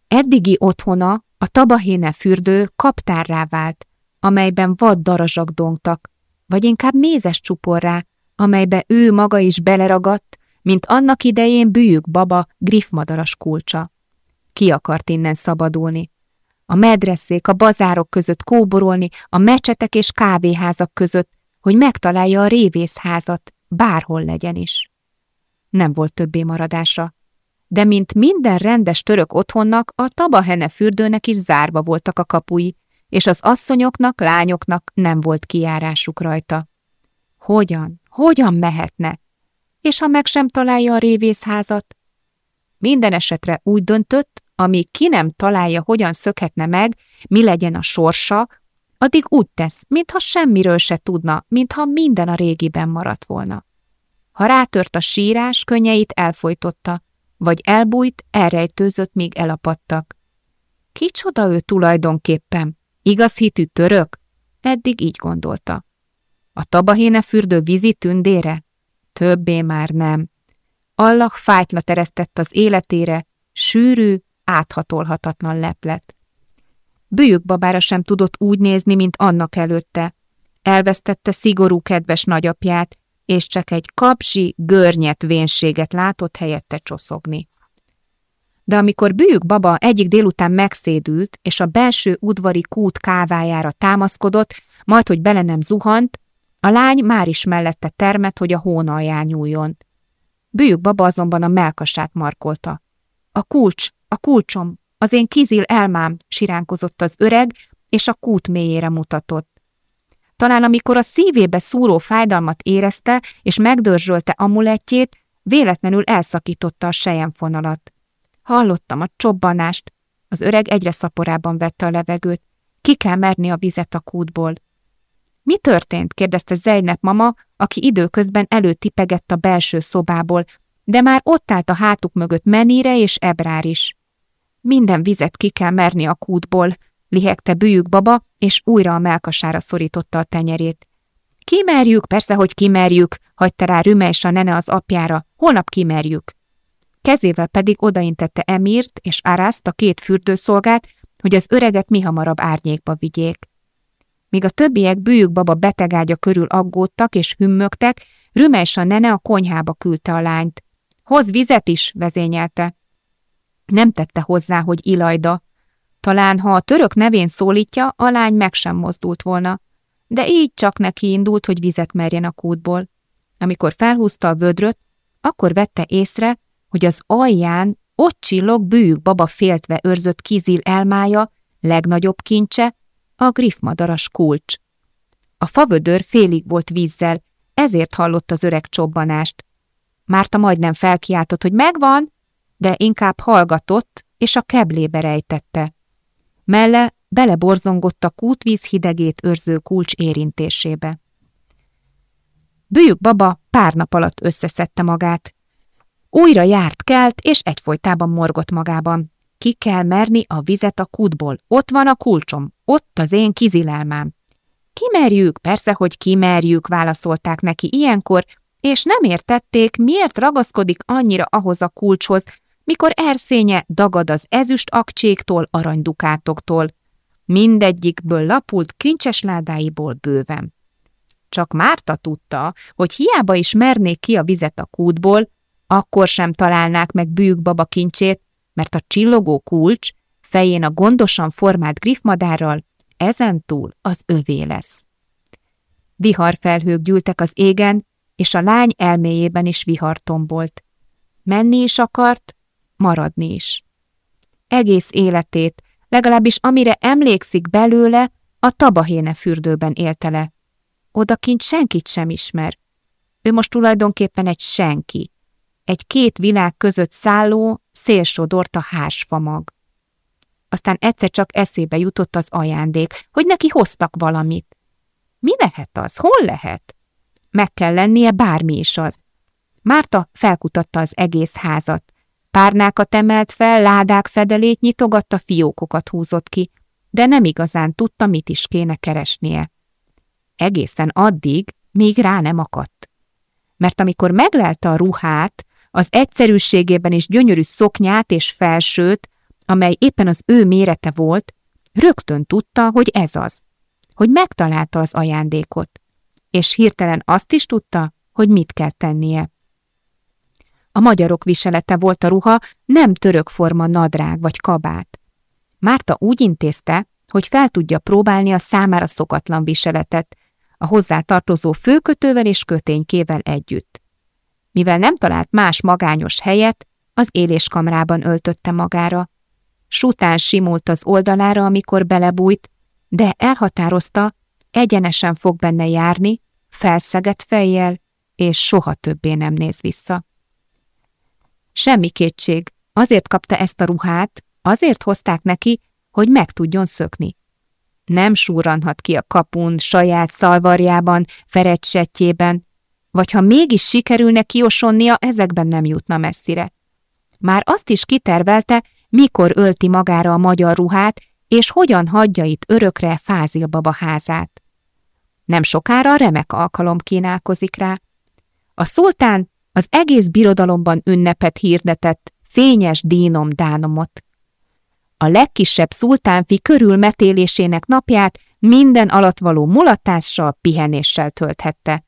Speaker 1: Eddigi otthona, a tabahéne fürdő kaptárrá vált, amelyben vad darazsak dongtak, vagy inkább mézes csuporrá, amelybe ő maga is beleragadt, mint annak idején bűjük baba griffmadaras kulcsa. Ki akart innen szabadulni? A medresszék, a bazárok között kóborolni, a mecsetek és kávéházak között, hogy megtalálja a révészházat, bárhol legyen is. Nem volt többé maradása. De mint minden rendes török otthonnak, a tabahene fürdőnek is zárva voltak a kapui, és az asszonyoknak, lányoknak nem volt kijárásuk rajta. Hogyan, hogyan mehetne? És ha meg sem találja a révészházat? Minden esetre úgy döntött, amíg ki nem találja, hogyan szökhetne meg, mi legyen a sorsa, addig úgy tesz, mintha semmiről se tudna, mintha minden a régiben maradt volna. Ha rátört a sírás, könnyeit elfolytotta, vagy elbújt, elrejtőzött, míg elapadtak. Kicsoda ő tulajdonképpen? Igaz hitű török? Eddig így gondolta. A tabahéne fürdő vízi tündére? Többé már nem. Allah fájtla teresztett az életére, sűrű, áthatolhatatlan leplet. Bőjük babára sem tudott úgy nézni, mint annak előtte. Elvesztette szigorú kedves nagyapját, és csak egy kapsi, görnyet vénséget látott helyette csoszogni. De amikor bűjük baba egyik délután megszédült, és a belső udvari kút kávájára támaszkodott, majd hogy bele nem zuhant, a lány már is mellette termet, hogy a hón alján nyúljon. Bűjük baba azonban a melkasát markolta. A kulcs, a kulcsom, az én kizil elmám, siránkozott az öreg, és a kút mélyére mutatott. Talán amikor a szívébe szúró fájdalmat érezte, és megdörzsölte amulettjét, véletlenül elszakította a sejemfonalat. Hallottam a csobbanást. Az öreg egyre szaporában vette a levegőt. Ki kell merni a vizet a kútból. Mi történt? kérdezte Zeynep mama, aki időközben előtipegett a belső szobából, de már ott állt a hátuk mögött Menire és Ebrár is. Minden vizet ki kell merni a kútból, lihegte bűjük baba, és újra a melkasára szorította a tenyerét. Kimerjük, persze, hogy kimerjük, hagyta rá Rümes a nene az apjára, holnap kimerjük. Kezével pedig odaintette Emirt és Arászt a két fürdőszolgát, hogy az öreget mi hamarabb árnyékba vigyék. Míg a többiek bűjük baba betegágya körül aggódtak és hümmögtek, Rümes a nene a konyhába küldte a lányt. Hoz vizet is, vezényelte. Nem tette hozzá, hogy Ilajda. Talán, ha a török nevén szólítja, a lány meg sem mozdult volna. De így csak neki indult, hogy vizet merjen a kútból. Amikor felhúzta a vödröt, akkor vette észre, hogy az alján ott csillog bűjük baba féltve őrzött kizil elmája, legnagyobb kincse, a griffmadaras kulcs. A favödör félig volt vízzel, ezért hallott az öreg csobbanást. Márta majdnem felkiáltott, hogy megvan, de inkább hallgatott, és a keblébe rejtette. Melle beleborzongott a kútvíz hidegét őrző kulcs érintésébe. Bűjük baba pár nap alatt összeszedte magát. Újra járt kelt, és egyfolytában morgott magában. Ki kell merni a vizet a kútból. Ott van a kulcsom, ott az én kizilelmám. Kimerjük, persze, hogy kimerjük, válaszolták neki ilyenkor, és nem értették, miért ragaszkodik annyira ahhoz a kulcshoz, mikor erszénye dagad az ezüst akcséktól, aranydukátoktól. Mindegyikből lapult kincses ládáiból bőven. Csak Márta tudta, hogy hiába is mernék ki a vizet a kútból, akkor sem találnák meg bűjük baba kincsét, mert a csillogó kulcs fején a gondosan formált griffmadárral ezentúl az övé lesz. Viharfelhők gyűltek az égen, és a lány elméjében is vihar tombolt. Menni is akart, maradni is. Egész életét, legalábbis amire emlékszik belőle, a tabahéne fürdőben élte le. Odakint senkit sem ismer. Ő most tulajdonképpen egy senki. Egy két világ között szálló, szélsodort a hásfamag. Aztán egyszer csak eszébe jutott az ajándék, hogy neki hoztak valamit. Mi lehet az? Hol lehet? Meg kell lennie bármi is az. Márta felkutatta az egész házat. Párnákat emelt fel, ládák fedelét nyitogatta, fiókokat húzott ki, de nem igazán tudta, mit is kéne keresnie. Egészen addig, míg rá nem akadt. Mert amikor meglelte a ruhát, az egyszerűségében is gyönyörű szoknyát és felsőt, amely éppen az ő mérete volt, rögtön tudta, hogy ez az, hogy megtalálta az ajándékot, és hirtelen azt is tudta, hogy mit kell tennie. A magyarok viselete volt a ruha, nem török forma nadrág vagy kabát. Márta úgy intézte, hogy fel tudja próbálni a számára szokatlan viseletet, a hozzá tartozó főkötővel és köténykével együtt. Mivel nem talált más magányos helyet, az éléskamrában öltötte magára. Sután simult az oldalára, amikor belebújt, de elhatározta, egyenesen fog benne járni, felszegett fejjel, és soha többé nem néz vissza. Semmi kétség, azért kapta ezt a ruhát, azért hozták neki, hogy meg tudjon szökni. Nem súranhat ki a kapun, saját szalvarjában, ferecsetjében, vagy ha mégis sikerülne kiosonnia, ezekben nem jutna messzire. Már azt is kitervelte, mikor ölti magára a magyar ruhát, és hogyan hagyja itt örökre Fázil baba házát. Nem sokára remek alkalom kínálkozik rá. A szultán az egész birodalomban ünnepet hirdetett fényes dínom dánomot. A legkisebb szultánfi körülmetélésének napját minden alattvaló mulatással, pihenéssel tölthette.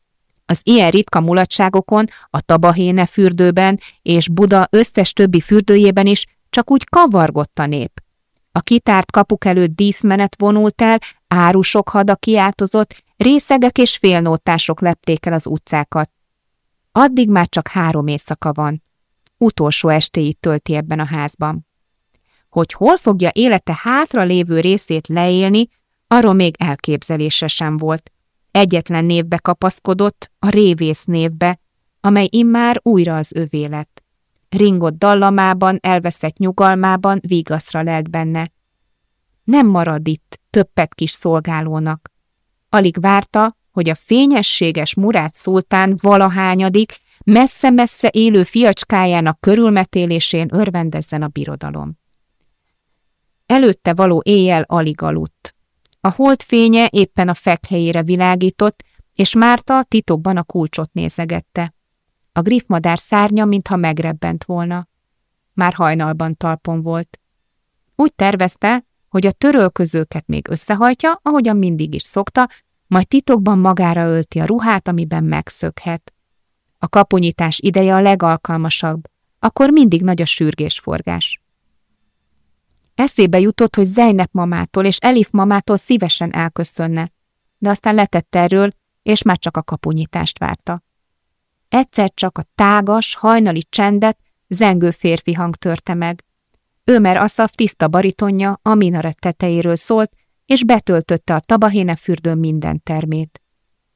Speaker 1: Az ilyen ritka mulatságokon, a Tabahéne fürdőben és Buda összes többi fürdőjében is csak úgy kavargott a nép. A kitárt kapuk előtt díszmenet vonult el, árusok hada kiáltozott, részegek és félnótások lepték el az utcákat. Addig már csak három éjszaka van. Utolsó estéit tölti ebben a házban. Hogy hol fogja élete hátra lévő részét leélni, arról még elképzelése sem volt. Egyetlen névbe kapaszkodott, a révész névbe, amely immár újra az övé lett. Ringott dallamában, elveszett nyugalmában vigaszra lelt benne. Nem marad itt többet kis szolgálónak. Alig várta, hogy a fényességes Murát szultán valahányadik, messze-messze élő fiacskájának körülmetélésén örvendezzen a birodalom. Előtte való éjjel alig aludt. A holdfénye éppen a fekhelyére világított, és Márta titokban a kulcsot nézegette. A griffmadár szárnya, mintha megrebbent volna. Már hajnalban talpon volt. Úgy tervezte, hogy a törölközőket még összehajtja, ahogyan mindig is szokta, majd titokban magára ölti a ruhát, amiben megszökhet. A kapunyítás ideje a legalkalmasabb, akkor mindig nagy a sürgésforgás. Eszébe jutott, hogy Zejnep mamától és Elif mamától szívesen elköszönne, de aztán letett erről, és már csak a kapunyítást várta. Egyszer csak a tágas, hajnali csendet zengő férfi hang törte meg. Ömer Aszaf tiszta baritonja a minaret tetejéről szólt, és betöltötte a tabahéne fürdő minden termét.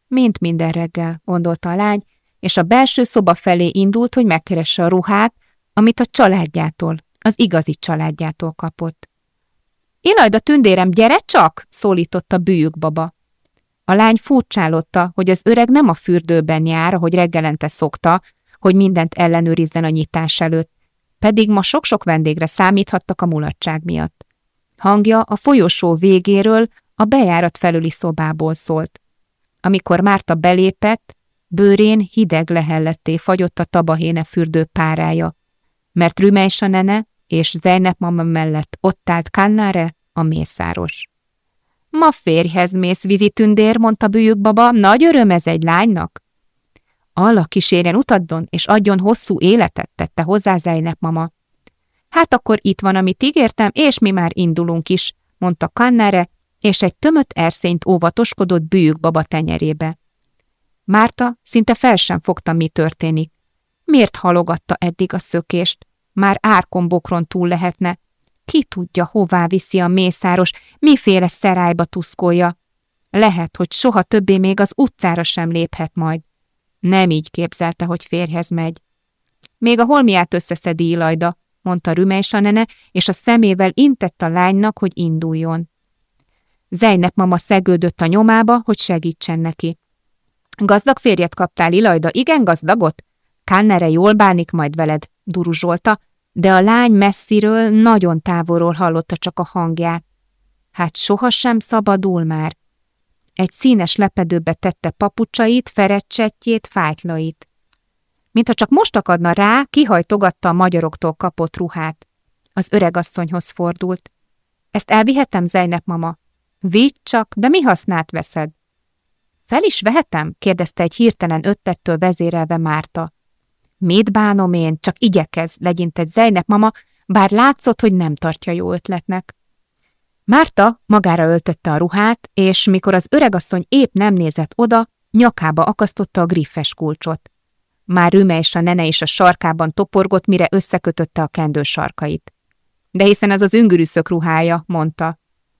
Speaker 1: Mint minden reggel, gondolta a lány, és a belső szoba felé indult, hogy megkeresse a ruhát, amit a családjától, az igazi családjától kapott. Ilajda tündérem, gyere csak! szólította bűjük baba. A lány furcsálotta, hogy az öreg nem a fürdőben jár, ahogy reggelente szokta, hogy mindent ellenőrizzen a nyitás előtt, pedig ma sok-sok vendégre számíthattak a mulatság miatt. Hangja a folyosó végéről, a bejárat felüli szobából szólt. Amikor Márta belépett, bőrén hideg lehelletté fagyott a tabahéne fürdő párája, mert Rümejsa nene és Zejnep mama mellett ott állt Kannare, a mészáros. Ma férjhez mész, vizitündér, mondta bűjük baba, nagy öröm ez egy lánynak. Allah kísérjen utaddon, és adjon hosszú életet, tette hozzá Zejnep mama. Hát akkor itt van, amit ígértem, és mi már indulunk is, mondta Kannere, és egy tömött erszényt óvatoskodott bűjük baba tenyerébe. Márta szinte fel sem fogta, mi történik. Miért halogatta eddig a szökést? Már árkombokron túl lehetne. Ki tudja, hová viszi a mészáros, miféle szerájba tuszkolja. Lehet, hogy soha többé még az utcára sem léphet majd. Nem így képzelte, hogy férhez megy. Még a holmiát összeszedi Ilajda, mondta Rümelysa nene, és a szemével intett a lánynak, hogy induljon. Zejnek mama szegődött a nyomába, hogy segítsen neki. Gazdag férjet kaptál, Ilajda, igen gazdagot? Kannere jól bánik majd veled, duruzsolta, de a lány messziről, nagyon távolról hallotta csak a hangját. Hát sohasem szabadul már. Egy színes lepedőbe tette papucsait, ferecsetjét, fájtlait. Mintha csak most akadna rá, kihajtogatta a magyaroktól kapott ruhát. Az öregasszonyhoz fordult. Ezt elvihetem, Zejnep mama? Vigy csak, de mi hasznát veszed? Fel is vehetem? kérdezte egy hirtelen öttettől vezérelve Márta. Mit bánom én, csak igyekez, legyintett Zejnep mama, bár látszott, hogy nem tartja jó ötletnek. Márta magára öltötte a ruhát, és mikor az öregasszony épp nem nézett oda, nyakába akasztotta a griffes kulcsot. Már rümelyes a nene és a sarkában toporgott, mire összekötötte a kendő sarkait. De hiszen ez az üngürűszök ruhája, mondta.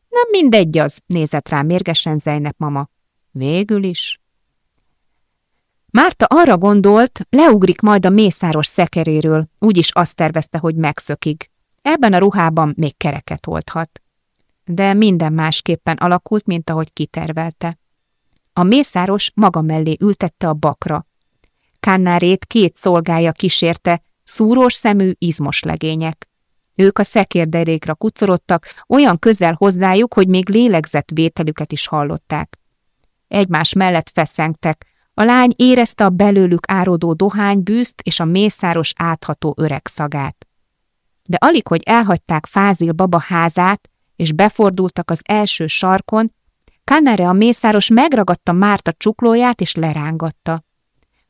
Speaker 1: Nem mindegy az, nézett rá mérgesen Zejnep mama. Végül is. Márta arra gondolt, leugrik majd a mészáros szekeréről, úgyis azt tervezte, hogy megszökik. Ebben a ruhában még kereket oldhat. De minden másképpen alakult, mint ahogy kitervelte. A mészáros maga mellé ültette a bakra. Kannárét két szolgája kísérte, szúrós szemű, izmos legények. Ők a szekérderékra kucorodtak, olyan közel hozzájuk, hogy még lélegzetvételüket is hallották. Egymás mellett feszengtek, a lány érezte a belőlük árodó dohánybűzt és a mészáros átható öreg szagát. De alig, hogy elhagyták Fázil baba házát, és befordultak az első sarkon, Kanere a mészáros megragadta Márta csuklóját és lerángatta.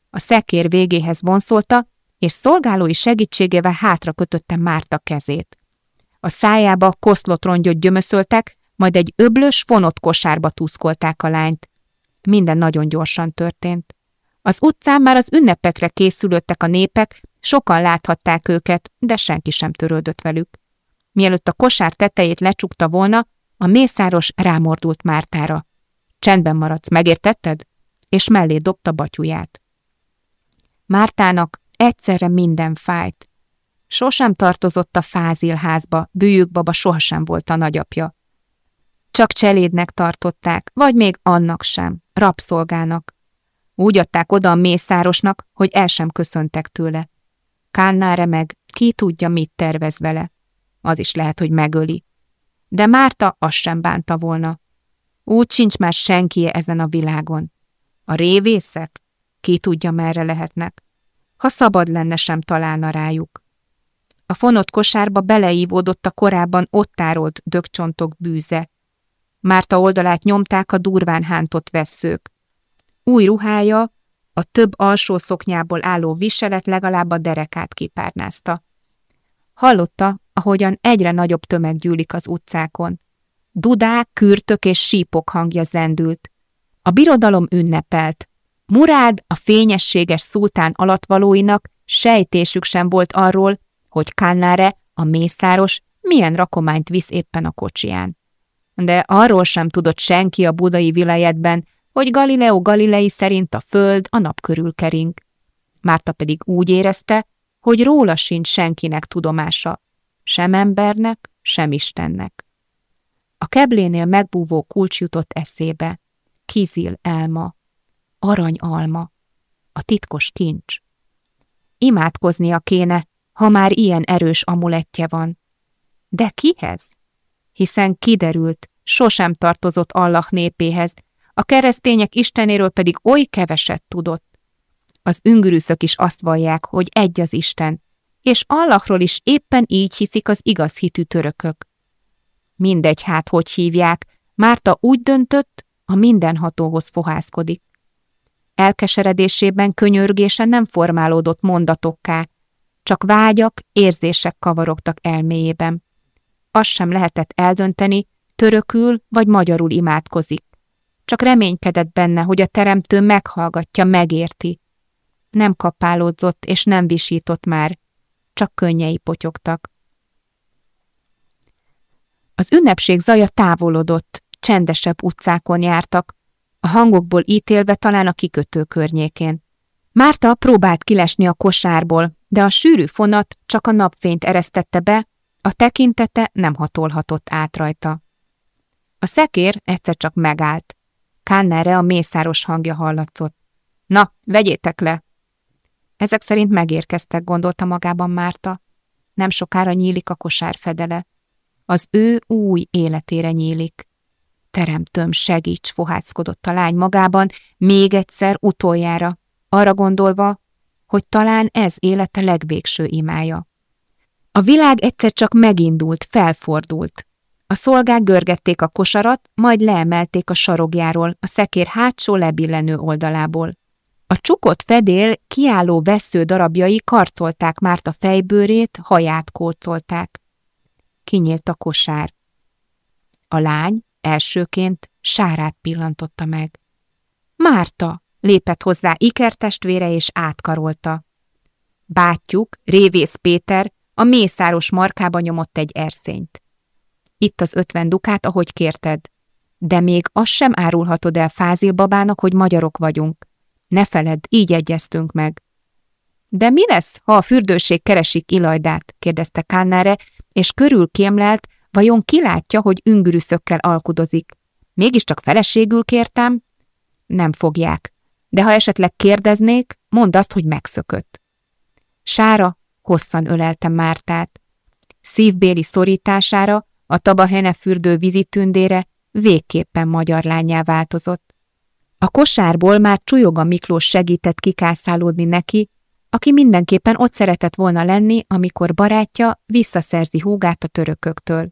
Speaker 1: A szekér végéhez vonszolta, és szolgálói segítségével hátra kötötte Márta kezét. A szájába koszlott rongyot gyömöszöltek, majd egy öblös, fonott kosárba tuszkolták a lányt. Minden nagyon gyorsan történt. Az utcán már az ünnepekre készülöttek a népek, sokan láthatták őket, de senki sem törődött velük. Mielőtt a kosár tetejét lecsukta volna, a mészáros rámordult Mártára. Csendben maradsz, megértetted? És mellé dobta batyuját. Mártának egyszerre minden fájt. Sosem tartozott a fázilházba, baba sohasem volt a nagyapja. Csak cselédnek tartották, vagy még annak sem, rabszolgának. Úgy adták oda a mészárosnak, hogy el sem köszöntek tőle. Kánnára meg, ki tudja, mit tervez vele. Az is lehet, hogy megöli. De Márta azt sem bánta volna. Úgy sincs már senki ezen a világon. A révészek? Ki tudja, merre lehetnek. Ha szabad lenne, sem találna rájuk. A fonott kosárba beleívódott a korábban ott tárolt dögcsontok bűze. Márta oldalát nyomták a durván hántott vesszők. Új ruhája, a több alsó szoknyából álló viselet legalább a derekát kipárnázta. Hallotta, ahogyan egyre nagyobb tömeg gyűlik az utcákon. Dudák, kürtök és sípok hangja zendült. A birodalom ünnepelt. Murád, a fényességes szultán alatvalóinak sejtésük sem volt arról, hogy Kannáre, a mészáros, milyen rakományt visz éppen a kocsiján. De arról sem tudott senki a budai vilajetben, hogy Galileo Galilei szerint a föld a nap körül kering. Márta pedig úgy érezte, hogy róla sincs senkinek tudomása, sem embernek, sem Istennek. A keblénél megbúvó kulcs jutott eszébe. Kizil elma, aranyalma, a titkos kincs. Imádkoznia kéne, ha már ilyen erős amulettje van. De kihez? Hiszen kiderült, sosem tartozott Allah népéhez, a keresztények istenéről pedig oly keveset tudott. Az üngürűszök is azt vallják, hogy egy az Isten, és Allahról is éppen így hiszik az igaz hitű törökök. Mindegy hát, hogy hívják, Márta úgy döntött, a mindenhatóhoz fohászkodik. Elkeseredésében könyörgésen nem formálódott mondatokká, csak vágyak, érzések kavarogtak elméjében. Azt sem lehetett eldönteni, törökül vagy magyarul imádkozik. Csak reménykedett benne, hogy a teremtő meghallgatja, megérti. Nem kapálódzott és nem visított már, csak könnyei potyogtak. Az ünnepség zaja távolodott, csendesebb utcákon jártak, a hangokból ítélve talán a kikötő környékén. Márta próbált kilesni a kosárból, de a sűrű fonat csak a napfényt eresztette be, a tekintete nem hatolhatott át rajta. A szekér egyszer csak megállt. Kánnerre a mészáros hangja hallatszott. Na, vegyétek le! Ezek szerint megérkeztek, gondolta magában Márta. Nem sokára nyílik a kosár fedele. Az ő új életére nyílik. Teremtöm, segíts, foháckodott a lány magában, még egyszer, utoljára, arra gondolva, hogy talán ez élete legvégső imája. A világ egyszer csak megindult, felfordult. A szolgák görgették a kosarat, majd leemelték a sarogjáról, a szekér hátsó lebillenő oldalából. A csukott fedél kiálló vesző darabjai karcolták Márta fejbőrét, haját kócolták. Kinyílt a kosár. A lány elsőként sárát pillantotta meg. Márta! lépett hozzá ikertestvére és átkarolta. Bátyjuk, Révész Péter, a mészáros markába nyomott egy erszényt. Itt az ötven dukát, ahogy kérted. De még azt sem árulhatod el Fázil babának, hogy magyarok vagyunk. Ne feledd, így egyeztünk meg. De mi lesz, ha a fürdőség keresik Ilajdát? kérdezte Kánnáre, és körül vajon kilátja, hogy üngürűszökkel alkudozik. Mégiscsak feleségül kértem? Nem fogják. De ha esetleg kérdeznék, mondd azt, hogy megszökött. Sára hosszan ölelte Mártát. Szívbéli szorítására a Tabahene fürdő vizitündére végképpen magyar lányá változott. A kosárból már Csujoga Miklós segített kikászálódni neki, aki mindenképpen ott szeretett volna lenni, amikor barátja visszaszerzi húgát a törököktől.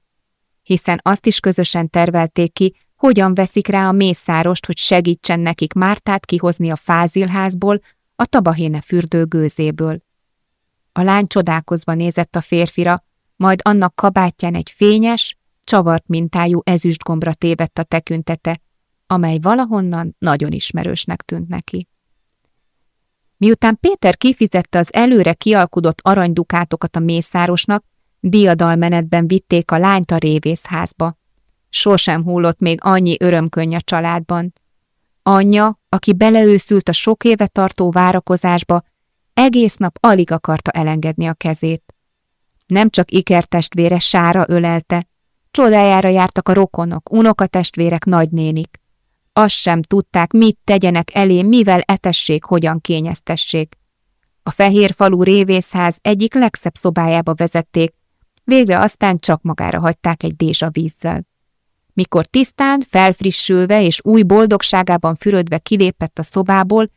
Speaker 1: Hiszen azt is közösen tervelték ki, hogyan veszik rá a mészárost, hogy segítsen nekik Mártát kihozni a fázilházból, a tabahéne fürdő gőzéből. A lány csodálkozva nézett a férfira, majd annak kabátján egy fényes, csavart mintájú ezüstgombra tévedt a tekintete, amely valahonnan nagyon ismerősnek tűnt neki. Miután Péter kifizette az előre kialkudott aranydukátokat a mészárosnak, diadalmenetben vitték a lányt a révészházba. Sosem hullott még annyi örömkönny a családban. Anyja, aki beleőszült a sok éve tartó várakozásba, egész nap alig akarta elengedni a kezét. Nem csak ikertestvére sára ölelte, csodájára jártak a rokonok, unokatestvérek, nagynénik. Azt sem tudták, mit tegyenek elé, mivel etessék, hogyan kényeztessék. A fehér falu révészház egyik legszebb szobájába vezették, végre aztán csak magára hagyták egy dézsa vízzel. Mikor tisztán, felfrissülve és új boldogságában fürödve kilépett a szobából,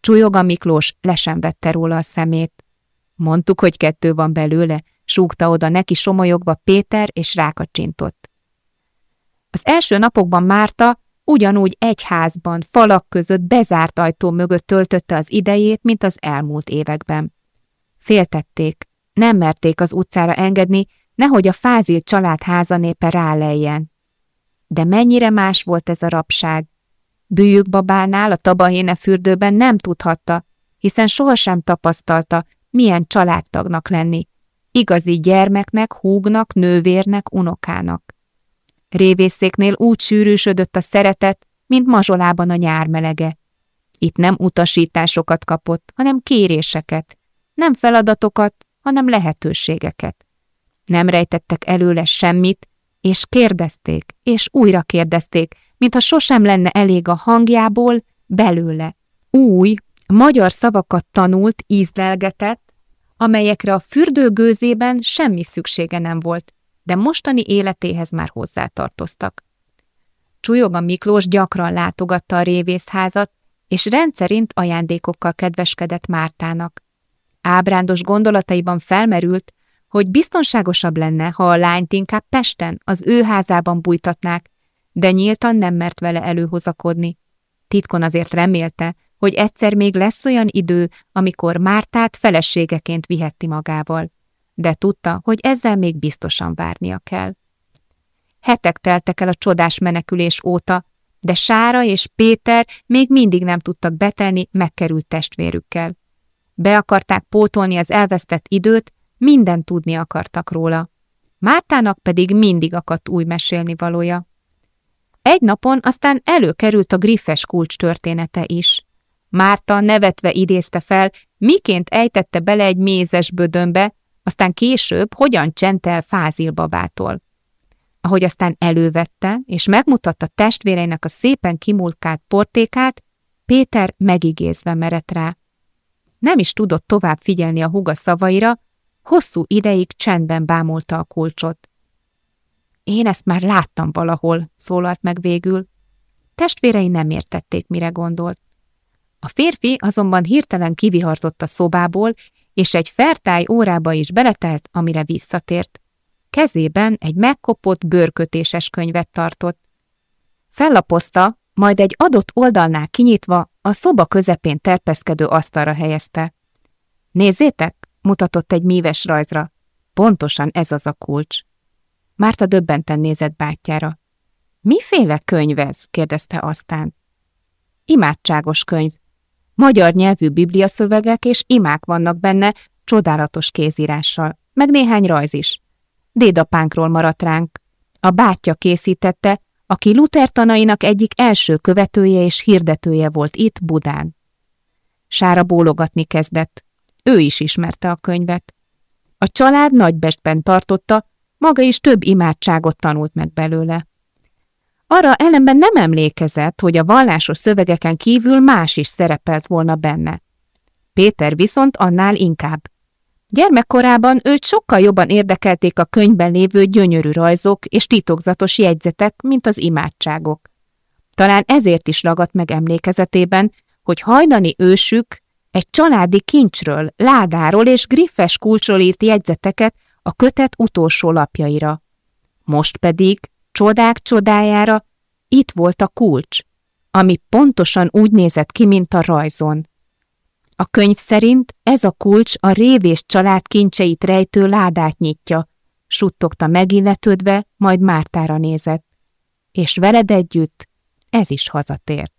Speaker 1: Csúlyoga Miklós le sem vette róla a szemét. Mondtuk, hogy kettő van belőle, súgta oda neki somolyogva Péter, és rákacsintott. Az első napokban Márta ugyanúgy egy házban, falak között, bezárt ajtó mögött töltötte az idejét, mint az elmúlt években. Féltették, nem merték az utcára engedni, nehogy a fázil család házanépe rálejjen. De mennyire más volt ez a rapság. Bűjük babánál a tabahéne fürdőben nem tudhatta, hiszen sohasem tapasztalta, milyen családtagnak lenni, igazi gyermeknek, húgnak, nővérnek, unokának. Révészéknél úgy sűrűsödött a szeretet, mint mazsolában a nyár melege. Itt nem utasításokat kapott, hanem kéréseket, nem feladatokat, hanem lehetőségeket. Nem rejtettek előle semmit, és kérdezték, és újra kérdezték, mintha sosem lenne elég a hangjából, belőle. Új, magyar szavakat tanult, ízlelgetett, amelyekre a fürdőgőzében semmi szüksége nem volt, de mostani életéhez már hozzátartoztak. Csúlyoga Miklós gyakran látogatta a révészházat, és rendszerint ajándékokkal kedveskedett Mártának. Ábrándos gondolataiban felmerült, hogy biztonságosabb lenne, ha a lányt inkább Pesten, az ő házában bújtatnák, de nyíltan nem mert vele előhozakodni. Titkon azért remélte, hogy egyszer még lesz olyan idő, amikor Mártát feleségeként vihetti magával, de tudta, hogy ezzel még biztosan várnia kell. Hetek teltek el a csodás menekülés óta, de Sára és Péter még mindig nem tudtak betelni megkerült testvérükkel. Be akarták pótolni az elvesztett időt, minden tudni akartak róla. Mártának pedig mindig akadt új mesélni valója. Egy napon aztán előkerült a griffes kulcs története is. Márta nevetve idézte fel, miként ejtette bele egy mézes bödönbe, aztán később hogyan csent el Fázil babától. Ahogy aztán elővette, és megmutatta testvéreinek a szépen kimulkált portékát, Péter megigézve merett rá. Nem is tudott tovább figyelni a huga szavaira, hosszú ideig csendben bámulta a kulcsot. Én ezt már láttam valahol, szólalt meg végül. Testvérei nem értették, mire gondolt. A férfi azonban hirtelen kiviharzott a szobából, és egy fertály órába is beletelt, amire visszatért. Kezében egy megkopott bőrkötéses könyvet tartott. Fellapozta, majd egy adott oldalnál kinyitva a szoba közepén terpeszkedő asztalra helyezte. Nézzétek, mutatott egy míves rajzra. Pontosan ez az a kulcs. Márta döbbenten nézett bátyjára. Miféle könyv ez? kérdezte aztán. Imádságos könyv, Magyar nyelvű bibliaszövegek és imák vannak benne, csodálatos kézírással, meg néhány rajz is. Dédapánkról maradt ránk. A bátyja készítette, aki Luther tanainak egyik első követője és hirdetője volt itt, Budán. Sára bólogatni kezdett. Ő is ismerte a könyvet. A család nagybestben tartotta, maga is több imádságot tanult meg belőle. Arra ellenben nem emlékezett, hogy a vallásos szövegeken kívül más is szerepelt volna benne. Péter viszont annál inkább. Gyermekkorában őt sokkal jobban érdekelték a könyvben lévő gyönyörű rajzok és titokzatos jegyzetek, mint az imádságok. Talán ezért is ragadt meg emlékezetében, hogy hajdani ősük egy családi kincsről, ládáról és griffes kulcsról írt jegyzeteket a kötet utolsó lapjaira. Most pedig Csodák csodájára itt volt a kulcs, ami pontosan úgy nézett ki, mint a rajzon. A könyv szerint ez a kulcs a révés család kincseit rejtő ládát nyitja, suttogta megilletődve, majd Mártára nézett. És veled együtt ez is hazatért.